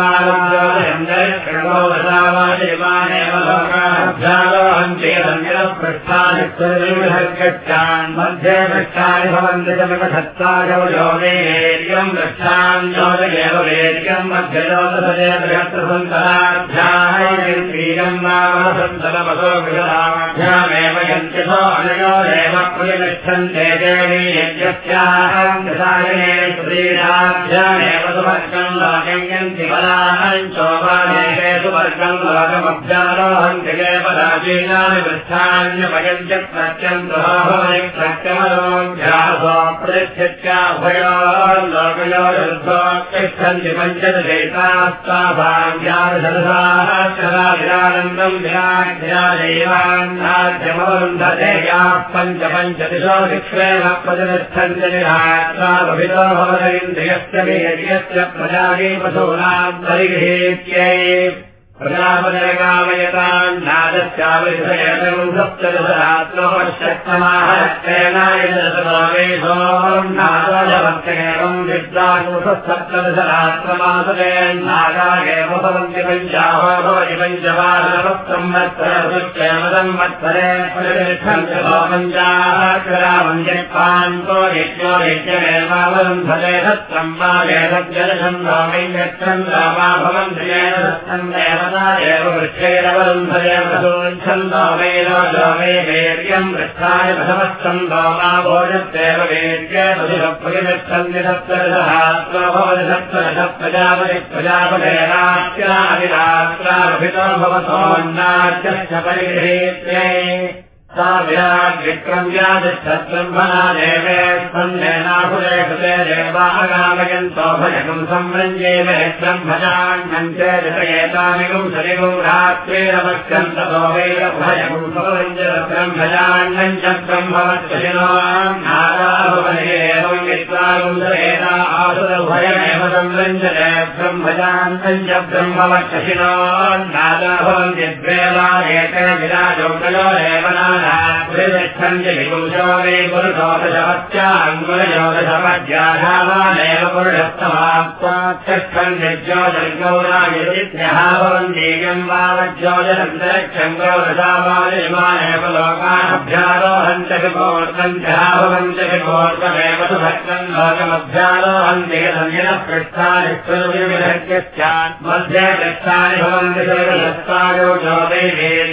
पृष्ठान् मध्ये पृष्ठानि भवन्ति चमकसत्तागौ योगेर्यम् पृष्ठान्। योगेव वेद्यम् मध्ययोगसदेवसन्तराध्यायम् नामसन्तरमसो गृहाभ्यामेव यन्त्यसो अनयोरेव प्रतिष्ठन्ते देवी यज्ञस्याहम् दशायने सुदीराध्यामेव लोकम् लोकयन्ति बलाहम् चोपादेशेषु वर्गम् लोकमभ्यारोहन्ति केवलाचीनानि पृष्ठान्यपयन्त्य प्रत्यम् दुहोभवनि प्रत्यमलोभ्यासो प्रतिष्ठित्याभयोर् लोकयोरुद्धोक्षिष्ठन्ति पञ्चदशैतास्ताभाग्यादशदशाहस्राभिरानन्दम् विराज्ञादैवान्नाद्यमवरुन्धते याः पञ्च पञ्चदिशो दिक्षेण प्रतिष्ठन्ति निरात्राभवितो भवदविन्द्रियस्य मे यज्ञस्य पशूनाम् परिगृहेत्यै प्रजापतिरामयतान्नादस्याविषयसप्तदशरात्रोपश्चक्रमाहत्तेनायदशमावेशोन्नादशभक्तेवम् विद्वाकुसप्तदशरात्रमासदेन्नागागेव भवन्ति पञ्चाहो भवति पञ्चवादवत्संवत्सरसुच्चयमदम् वत्सरे पञ्चान्तो यज्ञो यज्ञमेवावरुन्धले सत्रम् वा वेदज्जलछन्दो वै यच्छन्दो वा भवन्ति येन वै रोजो वै वेद्यम् वृक्षाय भोजत्येव वेद्य पशुभक्तिगच्छन्ति सप्तदशहात्रो भवति प्रजापति प्रजापतेरात्रादिरात्राभितो भवतोन्नाद्यश्च परिगृहीत्यै सा विराड्विक्रम्यादिष्टब्रह्मणा देवेष्वन्नेनाहुरे कृते देवागामयन्तो भजगम् संवृञ्जेमे ब्रह्मजान्नञ्चे ऋषयेतानिगम् शनिगुम् रात्रेरवक्षन्ततो वैरभयगुम् भवन्ति द्वेला एतेन विराजौ त्रयो देवना न्यपुंशोमे पुरुषोदशमत्याङ्गुलयोदशमध्याधावानेव पुरुषस्तमात्वाक्षन् यज्ञोदर्गौरायदित्यः भवन्तीयम् वावज्योजनन्तरक्षम् गौरसामानिमानेव लोकानभ्यारोहन्त विभोर्तन्त्यः भवन्त विभोर्तमेव तु भक्तम् लोकमभ्यारोहन्ति संयनः पृष्ठानि स्यात् मध्ये पृष्ठानि भवन्ति सर्वदत्तायो ज्योते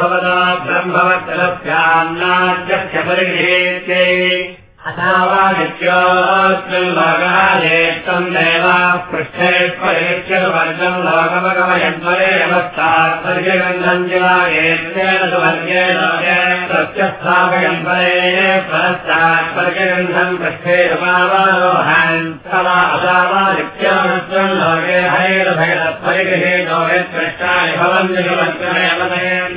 भवता ब्रह्मवत्तरस्यान्नाद्यस्य परिगृहेत्यै अथावादित्योऽस्मिन्लोकादेष्टम् देवाः पृष्ठे परिगच्छवर्गम् लोकमगमयन्वरेऽवस्थात् परिगन्धम् जिवागेत्तेन सुवर्गे लोके प्रत्यस्थापयन् परे परस्तात् परिगन्धम् पृष्ठे उपावारोहन् तवा अथावादित्योऽस्मिन् लोके हरेर्भयतः परिगृहे लोकेत्पृष्टानि भवन्ति सुवर्गमेव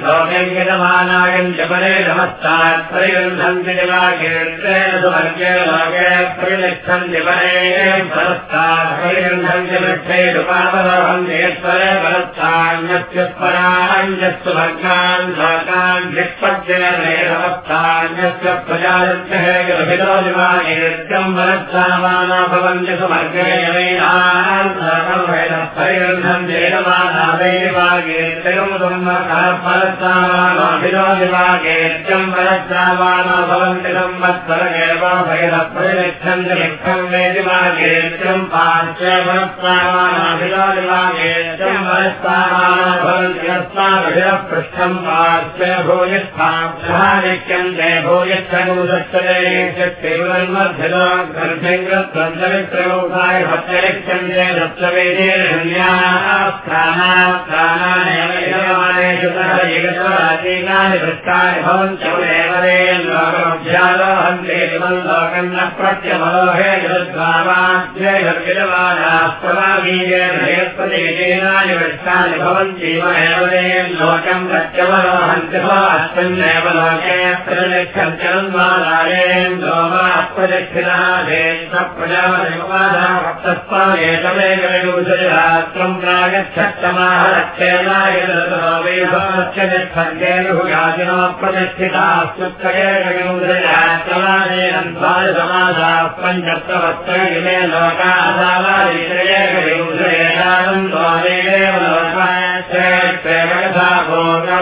लोके यजमानायम् च परे नमस्तात् परिगन्धम् पराञ्जस्तु भग्नान् लोकान् निष्पद्यनमस्तान्यस्य प्रजायत्यभितो विमानेत्यम् वरत्सामाना भवन्ति सुवर्गे परिगन्धम् चेदमानादैवागेत्यम् परस्तामानाभितो विभागेत्यम् वरत्सामाना भवन्ति ैलप्रयच्छन्दिलक्षम् वेदिभागेत्रम् पार्श्वभरस्तावानाभिलाभिभागेत्रम् भरस्तावानाभवन्त्यस्ताभिरपृष्ठम् पार्श्वे भूयस्थाभ्यहानिक्यन्ते भूयस्थगुदक्षरेभ्यगर्भेन्द्रत्रन्दवित्रयोगाय भक्तरिक्षन्ते दत्तवेदेर्हन्यास्थानास्थानानेषु सर्वम् लोकम् नः प्रत्यमलोहे यद्वामाज्यैर्गिलवादास्त्वमावीयेनानिवृष्टानि भवन्तीमहेवदेन लोकम् प्रत्यमलोहन्त्यभास्मिन्नेव लोके प्रतिष्ठन्त्यन्वादायेन् लोमात्प्रतिष्ठिनः प्रजापतिपादाभक्तस्वामेकमेकमेवुषयात्रम् पञ्चत्ववत्तरिमे लोकासावादित्रयेकविंशेषानम् द्वारेव लोकाश्च यथा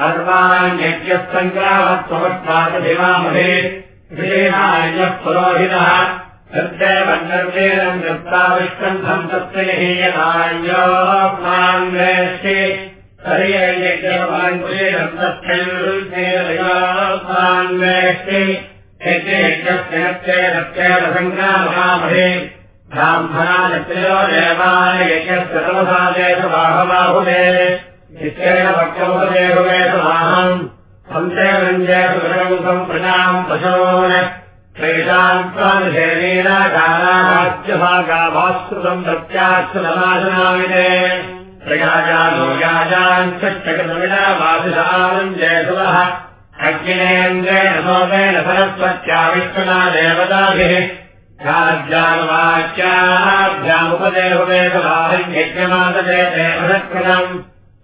ब्रह्मवज्रप्रवैहेत्ये सर्वाण्यज्ञसङ्ग्रामत्वमत्वादिवामहे विशेषायः पुरोहितः। ब्राह्मणादित्रयो देवाय यज्ञस्य तमसादेशबाहबाहुवे निश्चयेन भक्तमुपदेहुवेशमाहम् सन्तेरञ्जयसुरगम् प्रजाम् पशोन्। तेषाम् त्वानुशेनेन कालाभाज्यभागाभास्कृतम् प्रत्याश्रुतमाशनामिते प्रयाजानो याजान् षट्टकतमिना वासिशानञ्जयसुरः अग्निनेन्द्रेण सरस्वत्याविष्णुना देवताभिः। राज्यानुवाच्याभ्यामुपदेहुवेदवाहम् यज्ञमादते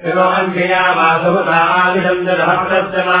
शिवमन्त्रिया वासुभुतादिशन्दहप्रत्यमा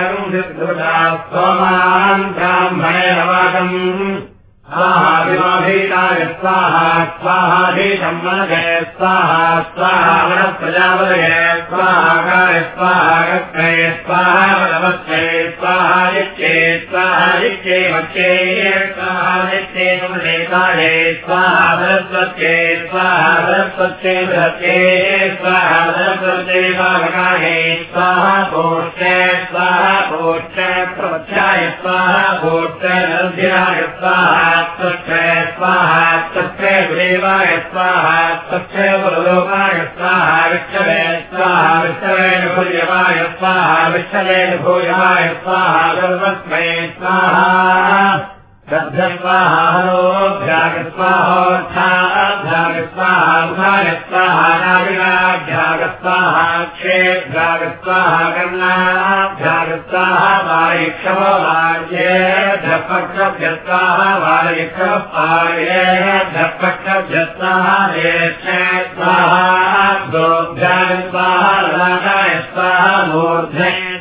सोमान् ब्राह्मणेन वाकम् स्वाहाभिमाभीताय स्वाहा मनजय स्वाहा स्वाहा वनप्रजापदय स्वाहाकाय स्वाहाकर्कय स्वाहा स्वाहादित्ये स्वाहादित्ये समदेताय स्वाहा सरस्वत्ये स्वाहा सरस्वत्ये बृहत्ये स्वाहा सरस्वत्ये बालकाय स्वाहा भोष्ट्ये स्वाहा भोष्ट्य प्रवध्याय स्वाहा नरधिराय स्वाहा तत्रे स्वाहा तत्रे गुरेवाय स्वाहा गुरुलोकाय स्वाहा विष्णवे स्वाहा विष्णवेन भूयवाय स्वाहा विष्णवेन भूयवाय स्वाहा सर्वस्मै स्वाहा क्षेभ्यागस्वाहा कर्णाभ्यागस्वाहा वारिक्षमो वार्येभ्यपक्षभ्यस्वाहा वारिक्षः पार्येभ्यपक्षभ्यस्वाहा देशे स्वाहा गोभ्यागस्वाहा रागाय स्वाहा मूर्धे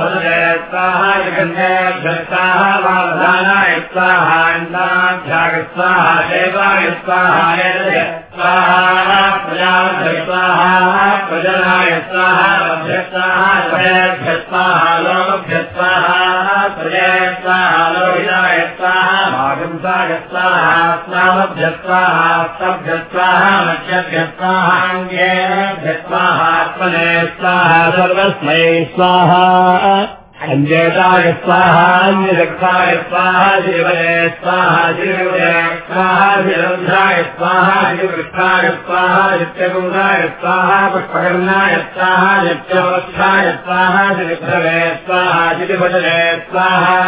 भद्रयस्वाः जगन्धेभ्यस्वाः वावधानाय स्वाहा स्वाहा देवाय स्वाहा स्वाहा प्रजाभ्य स्वाहा प्रजनाय स्वाहा अभ्यस्वाहा स्वाहा लोकभ्य स्वाहा प्रजय स्वाहा लोहिताय स्वाहा भागंसाय स्वाहा स्वामभ्य स्वाहा सभ्य स्वाहा मत्स्यभ्य स्वाहाङ्गेभ्य स्वाहात्मने स्वाहा सर्वस्मै स्वाहा अञ्जेताय स्वाहान्यदक्षाय स्वाहा शिवये स्वाहा शिवये स्वाहा शिरन्धाय स्वाहा शिवृक्षाय स्वाहा नित्यगुङ्गाय स्वाहा स्वाहा नित्यवक्षाय स्वाहा शिविभ्रवे स्वाहा शिविभजये स्वाहा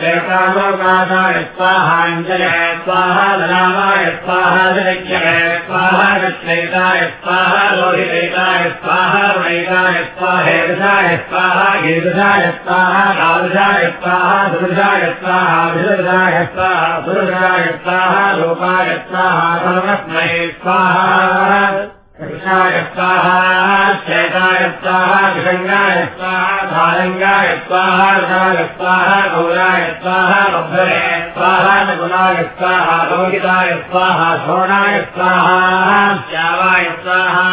चेतालोकादाय स्वाहाञ्जये स्वाहा ललामाय स्वाहा जलज्ञये स्वाहा गच्छैताय स्वाहा लोहितैताय स्वाहा वैताय स्वाहेदशाय स्वाहा गीदशाय स्वाहा स्वाहा कालजाय स्वाहा सुरजाय स्वाहा विदर्जाय स्वाहा सुरजाय स्वाहा लोकाय स्वाहा सर्वस्मै स्वाहा कृष्णाय स्वाहा श्वेताय स्वाहा विषङ्गाय स्वाहा धारङ्गाय स्वाहा स्वाहा गौराय स्वाहा बभ्रे स्वाहा नकुलाय स्वाहा लोहिताय स्वाहा शोणाय स्वाहा श्यावाय स्वाहा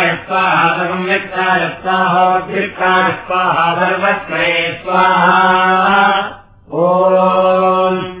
स्वाहा विराणे स्वाहा लिप्ताय स्वाहा ॐ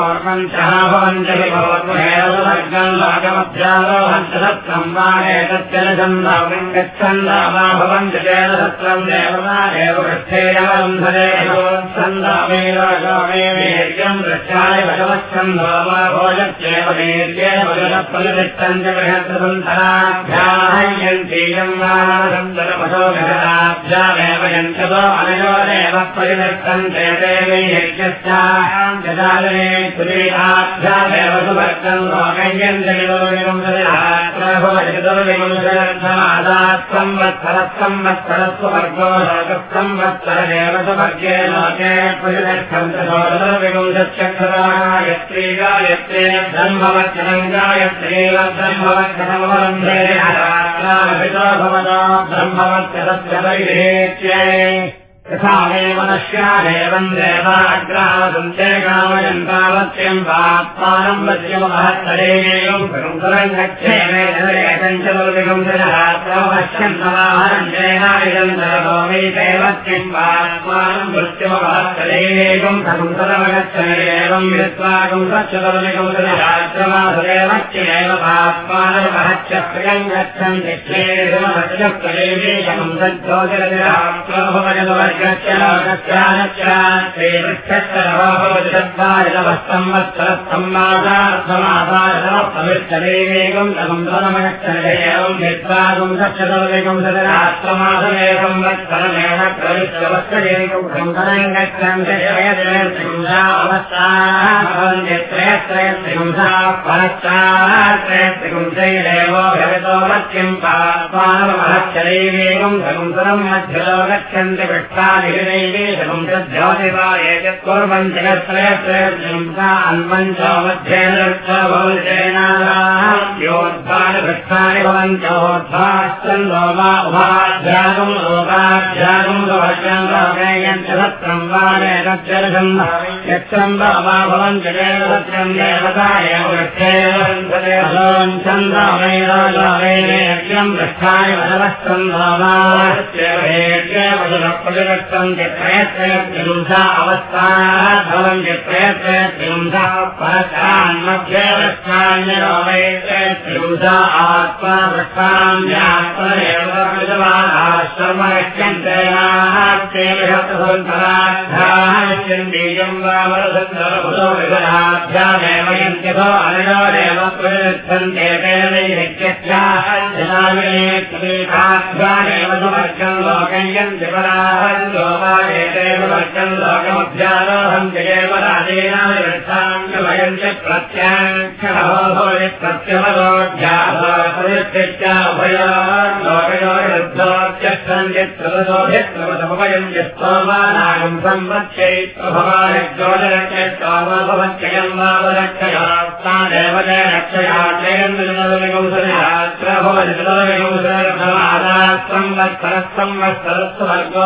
भवन्ति भवत्महेदवर्गम् भागमभ्यालोहन्त सत्रम् वा एतस्य छन्दम् गच्छन्द वा भवन्ति तेन सत्रम् देवमादेव पृष्ठेयवन्धरे छन्दमेवमेवीर्यम् वृक्षाय भगवच्छन्दो वा भोजत्येव वीर्येव जलप्रतिष्ठम् च बृहत्सन्धराभ्याहयन्तीयम् वा सन्दरमसो गहराभ्यामेव यन्ततो अनयोरेव परिवर्तन्ते देवी जजालने सुरीराभ्यामेव सुभर्गम् लोकय्यञ्जलिलोकविंशतिहात्रभवजगदुर्विंशतिमादात् संवत्सरः संवत्सरस्ववर्गो लोकः सुभर्गे लोके प्रतिष्ठन्त सोदरविंशत्यक्षरा गायत्री ब्रह्मवक्षरस्य वैहेत्यै यथा जेनायम् दरभोमि दैवत्यम् पात्मानम् वृत्त्यमहत्तरेणेकम् सकुंसरमगच्छने एवम् विद्वागुम् सच्च दुर्विगुंसरात्रम् सहस्रमासदेवत्यमेव पात्मानमहच्च प्रियम् गच्छन्ति श्रीमहत्यप्रदेशम् सज्जोतिरविरात्मभवजनवर्गस्य श्रीवृक्षस्य चत्वारितवस्तम्वत्सरस्तम्मासार्थमासारतमप्रविष्टदेवेकम् तमम् निर्वागम् दक्षतवेकम् सदरात्रमासमेकम् वत्सरमेव गच्छन्ति त्रयत्रयत्रिपुंसा परश्चात्रयत्रिपुंसैरेव भगतो मत्यम् पात्मानमहच्चदैवेकम् सकुंसरम् मध्यलो गच्छन्ति पृष्ठादिनैवे भवन्त्योद्धाश्चन् लोमा उभाध्यागम् लोकाध्यागम् गवश्यम् लोकयञ्च सत्रम् वा नेतच्चरसम् यच्छम् वा भवन्ति देवसत्रम् देवता एव वृक्षेवम् चन्द्रमैराजावेक्ष्यम् पृष्ठानि प्रयत्नवत्वन्ति प्रयत्नत्रिंसा अवस्थाः भवन्ति प्रयत्नत्रिंसा परस्तान्मध्यवस्थान्यरोपयत्रिंसा आत्मा वृष्टान्यात्मनेवश्यन्तेनाश्चेभ्यन्तराध्याश्चन्दीयं वामरसन्दरभुतोविगराध्यामेवयन्त्यभो अनयोरेव प्रयच्छन्ते लोकयन्ति पराः एव प्रत्याङ्क्षणो भवति प्रत्यमरोध्याभयोर्लोकयोरुद्धोत्यच्छन्त्यत्रवसोभित्रवसमयम् यस्तोमानागम् संवत्स्यैत्वभवानिर्गोलरक्षयत्वामभवत्ययम् वावरक्षयात्तादेव रक्षया वर्गो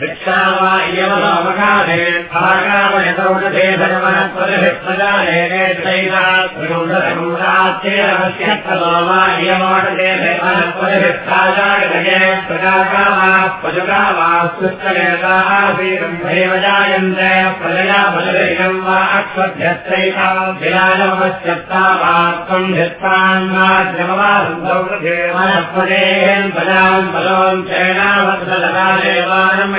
भिक्षा वा इयव लोमकाले भागामयतौषधे धर्मनत्वरिभिप्रजालेनेत्रैरात्रिगुंसरगुंसाच्चेरवस्यत्तलो वा इयमोषधे धर्मनत्वरिभिप्राजागजे प्रजाका वा पशुका वा सुष्टलेतासीरम् देव जायन्ते प्रजया बलवेगम् वा अक्ष्वध्यस्त्रैका विराजमवश्यत्ता वा त्वम् धित्तान्माद्यमवासन्तौषधेवनत्वदेहन् प्रजाम् बलोम् चैनावत्सलकादेवानम्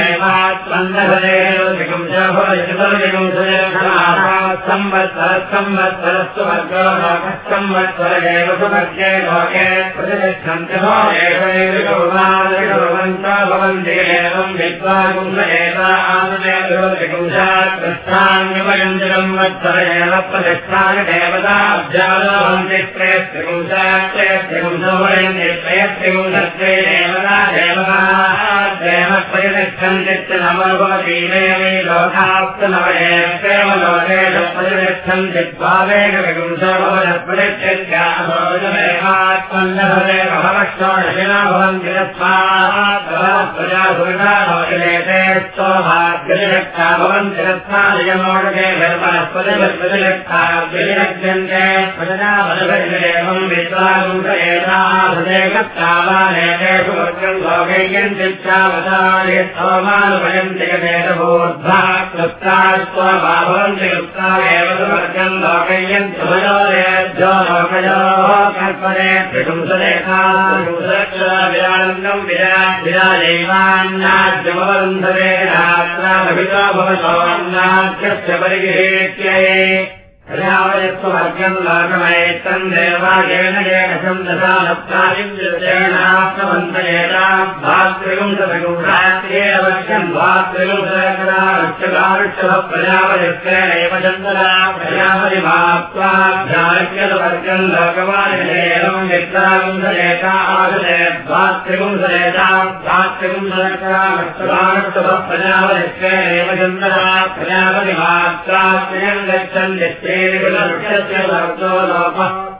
भवन्ति विद्वागुंस एतादृशात्कृष्टान्यपयञ्जलम् वत्सर एव प्रतिष्ठानि देवताभ्यालो भवन्ति त्रयस्त्रिपुंसात्रयस्त्रिपुंसो वयन्ति त्रयस्त्रिपुंसत्रे देवता देवताः देव त्यक्ति नमोपीमेवे लोकाप्त नवे प्रेम लोके प्रतिष्ठम् चिद्भावेन प्रतिष्ठत्यात्मन्नभवे भवष्टोषिणा भवन्ति रत्नाजाभूतानोचिलेते स्तोभाग्यतिरक्ता भवन्ति रत्नादिगमोडके प्रतिरक्ताग्यतिरक्ष्यन्ते प्रजनाभवम् विद्वागुंस एताभृते कृत्तावानेतेषु वर्गम् लोकैकम् चित्तावतारे भवन्ति गतेतभूर्ध्वा कृत्ता स्वमा भवन्ति कृत्ता एव सुवर्गम् लोकयन्ति भयोरेभ्यो लोकयोः कल्पने त्रिपुंसरेखा विरानन्दम् विराट् विराजैवान्नाद्यमवन्धरे रात्रा भविता अन्नाद्यस्य परिगृहेत्यये प्रजावयत्ववर्गम् लोकमयत्तम् देवायेन येन प्रजापयत्रेणैव चन्दना प्रजापरिमाप्त्वाभ्याख्यवर्गम् लोकमायम् वित्रागुंसलेखा आगते भातृगुंसलेखा भातृगुंसकराक्षकारुक्षः प्रजापयत्रेणैव चन्दना प्रजापरिमाप्त्वाश्रयम् गच्छन् वर्गो लोपः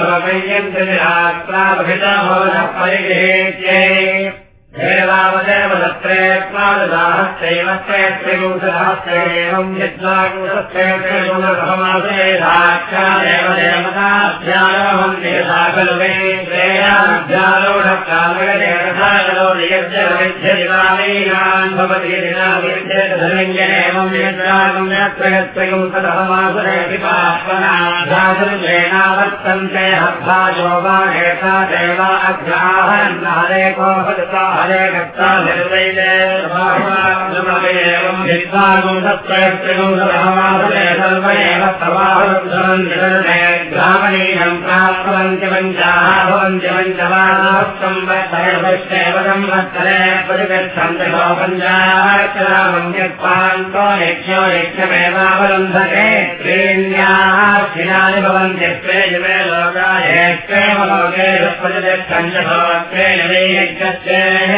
लोकयन्ति निरात्राभिता भवतः परिगृहेत्यै त्रिपुंसहस्रे एवम् यद्वाकुंसत्रेत्रिपुंसमासे साक्षादेव देवताभ्यारोहम् देशा खलु मे श्रेयाभ्यारोढकालगदेवता यज्ञविध्यदिवालीनान् भवति पार्श्वनाभ्यासुर्जेनावर्तन्ते हर्भाजो वा एता देवा अभ्याहन्नादेको ग्रामणीयम् प्राप्तवन्ति पञ्चाः भवन्ति पञ्चवादवत्संवत्सरेव संवत्सरे प्रतिगच्छन्ति पञ्चाक्षरामम् यत्पान्तो यज्ञो यज्ञमेवावलम्भते त्रीण्याः क्षीणानि भवन्ति त्रेजमे लोकायेष्वेव लोके प्रतिगच्छन्ति वै यज्ञस्येन्द्रियानिलाम्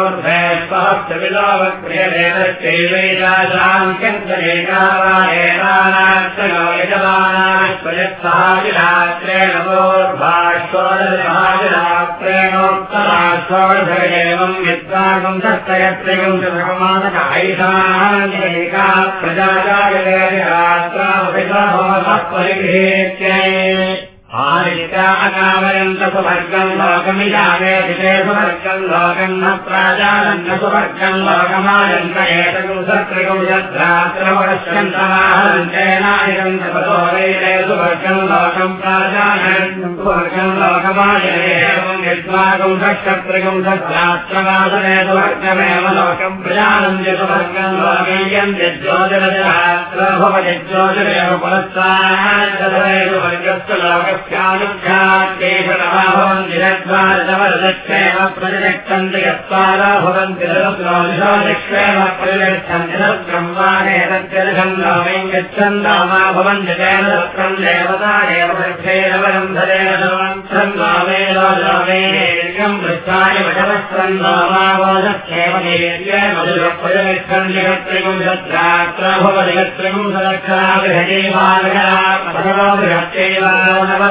विद्वागम् दत्तयत्रिगम् च भगवानकायिषान्येका प्रजागायत्राभिगृहेत्यै आदित्याकामयन्त लोकमिजामे दिते सुवर्गम् लोकम् न प्राजानन्द सुवर्गम् लोकमायन्त एतगुसत्रिगुजत्रात्रवश्यन्तमाहन्तेनायम् तपतो वैरे सुवर्गम् लोकम् प्राजानन् सुवर्गम् लोकमायनेवम् यद्वागम् षट्त्रिगुम् सत्रात्रवासने सुवर्गमेव लोकम् प्रजानन्द सुवर्गम् लोकय्यम् यज्जोतिरजरात्र भवति ज्योतिरेव पुरस्तादरे सुवर्गस्य लोकस्य यत्त्वारा भवन्ति गच्छन्दो मा भवन्ति तेन दत्तम् देवता एव वृक्षेरवरम् धरेण सर्वम् वस्त्रन्वामेकम् वृत्ताय वटवस्त्रन्वामावोदक्षेम मधुरप्रजनिष्कण्यत्रिगुंसत्रात्रभवनिगत्रिगुंसरक्षागृहदेवागृहत्यैवानवरुन्धरे गृहे चन्द्राज्यमाच्युताश्वदेवाज्यम्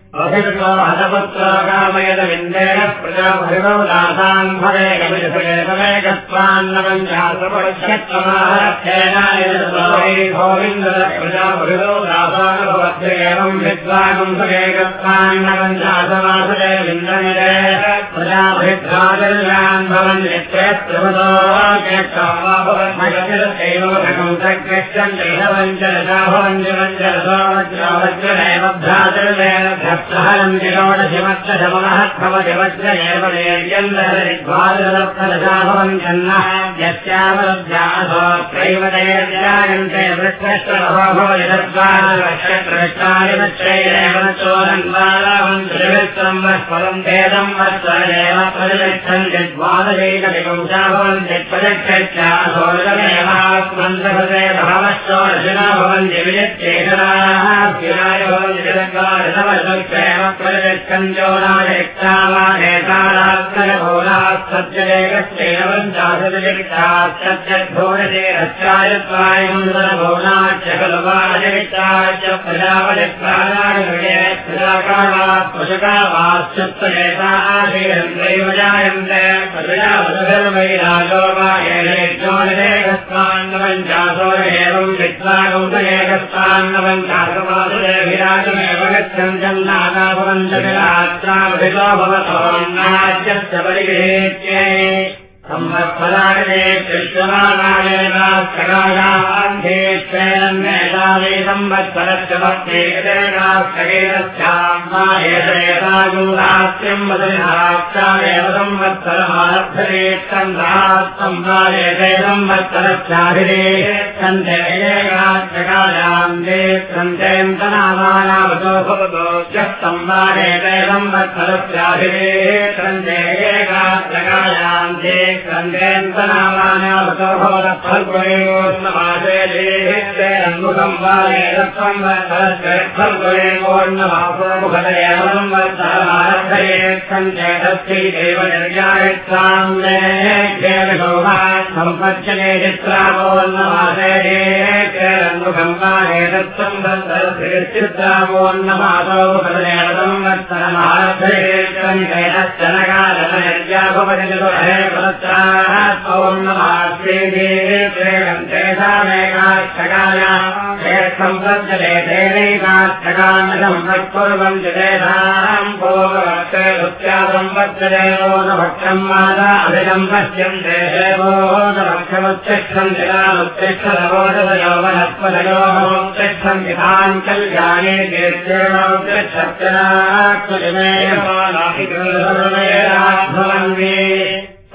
प्रजाभृगौदासानुभवत्य एवम् विद्वागुंसकेकत्वान्नपञ्चासमासरे विन्दनिरे प्रजाभृद्राजल्यान् भवन् नित्यत्रभतोकम् सकृष्यम् जलवञ्चरसाभवञ्जवञ्चरसोवज्रवज्रमेव शिरोडशिवक्षमः भवति वज्र एव निर्यन्दरद्वादशलक्षाभवञ्चन्नः यस्यावलभ्यासोत्रैव दैर्यायन्ते वृक्षत्रभवयद्वादशक्षत्राणि चोरन्वालाहम् त्रिविक्रम् वस्पदम् भेदम् वत्सरेव परिगच्छन्ति द्वादशैकविपुंसाभवन्ति प्रदक्षत्यासोरमेवास्मन्त्रभृते भावश्चोरशिना भवन्ति विराय भवन्ति रक्षायत्वायुन्दरभोनाच्च खलुवाजविक्षाच्च आशीरन्त्रैव जायन्ते प्रजापतिर्वैराजो वा येनेज्योनिरेकस्मान्नपञ्चासो एवम् विद्वागौतरेकस्मान्नपञ्चासमासुरेभिराजमेव गच्छन् नागाभवन्तरात्राभितो भवतोन्नाज्यस्य परिगृहेत्यै संवत्सराणे कृष्णमानायेनास्तगायान्धेश्वरन्नेतावे संवत्सरस्य वायते संवत्सरस्याभिरे स्कन्धेनास्तगायाम् दे स्कन्धेन्तनामानावतो भवतो यस्तम् वायते संवत्सरस्याभिरे स्कन्धेनास्तगायाम् दे न्दनामानावतो भवतफल्गुणेयोन्नमासेमुखम् वालेरत्वम् फल्गुणेयोन्नमासोमुखदयवम् वर्तमारभये सञ्चेतस्यैदेव निर्यायत्वाम् सम्पच्यते चित्रावोन्नमासेमुखम् वालेरत्वम् चित्रावोन्नमासो मुखदयवम् वर्तमारभये सञ्चेतश्चनकालनयर्या भवति सम्पद्यते तेनैकाष्टकान्नम् तत्कुर्वन्ति तेषाम् भोगवत्सुत्यासम्पद्यते भोगभक्षम् माता अभिजम् पश्यन्ते भोगभक्षमुत्तिष्ठन्ति तामुत्तिष्ठदवोषदयो वनस्पदयोमुत्तिष्ठन्ति तान् कल्याणे भवन्ति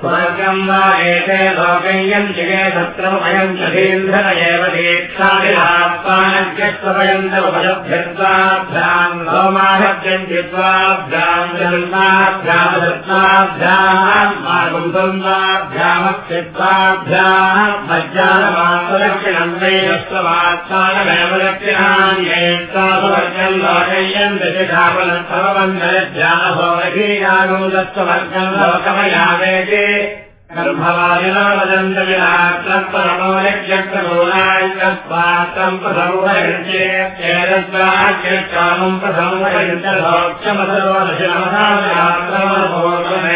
स्वर्गम् वा एते लोकय्यम् जिगे तत्रमयम् चीन्द्र एव दीक्षादिहात्मानज्ञस्वयन्तमुपलभ्यत्वाभ्याम् लोमाभ्यम् चित्वाभ्याम् जन्माभ्यामदत्वाभ्याम् मागुन्दन्वाभ्यामक्षित्वाभ्याम् मज्जानमात्मलक्षिणम् वैरस्वमात्मानमेव लक्षिणान्येत्तासुवर्गम् लोकय्यम् दिशाफलत्वमन्धरज्ञानभोगीयागुन्दस्ववर्गम् लोकमयावेति प्रसंवहृत्येतस्वाच्यकामम् प्रसंवहृत्यलोक्षमसरोदशमसालभ्यपरिगच्छलोकमेवैन शिवन्ताय ज्योतिष्कामम्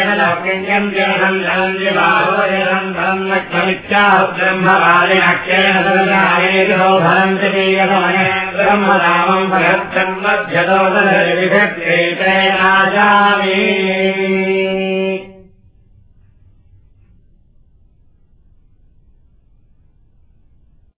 येन लौकिन्यम् जनहम् धनम् जिबाहुवजनम् धनम् लक्ष्यमित्याह ब्रह्मवादिनक्षेण सदायेनो भरन्ति दीयसमये ब्रह्मरामम् भगच्छन् मध्यतो दशविभक्तेनाजामि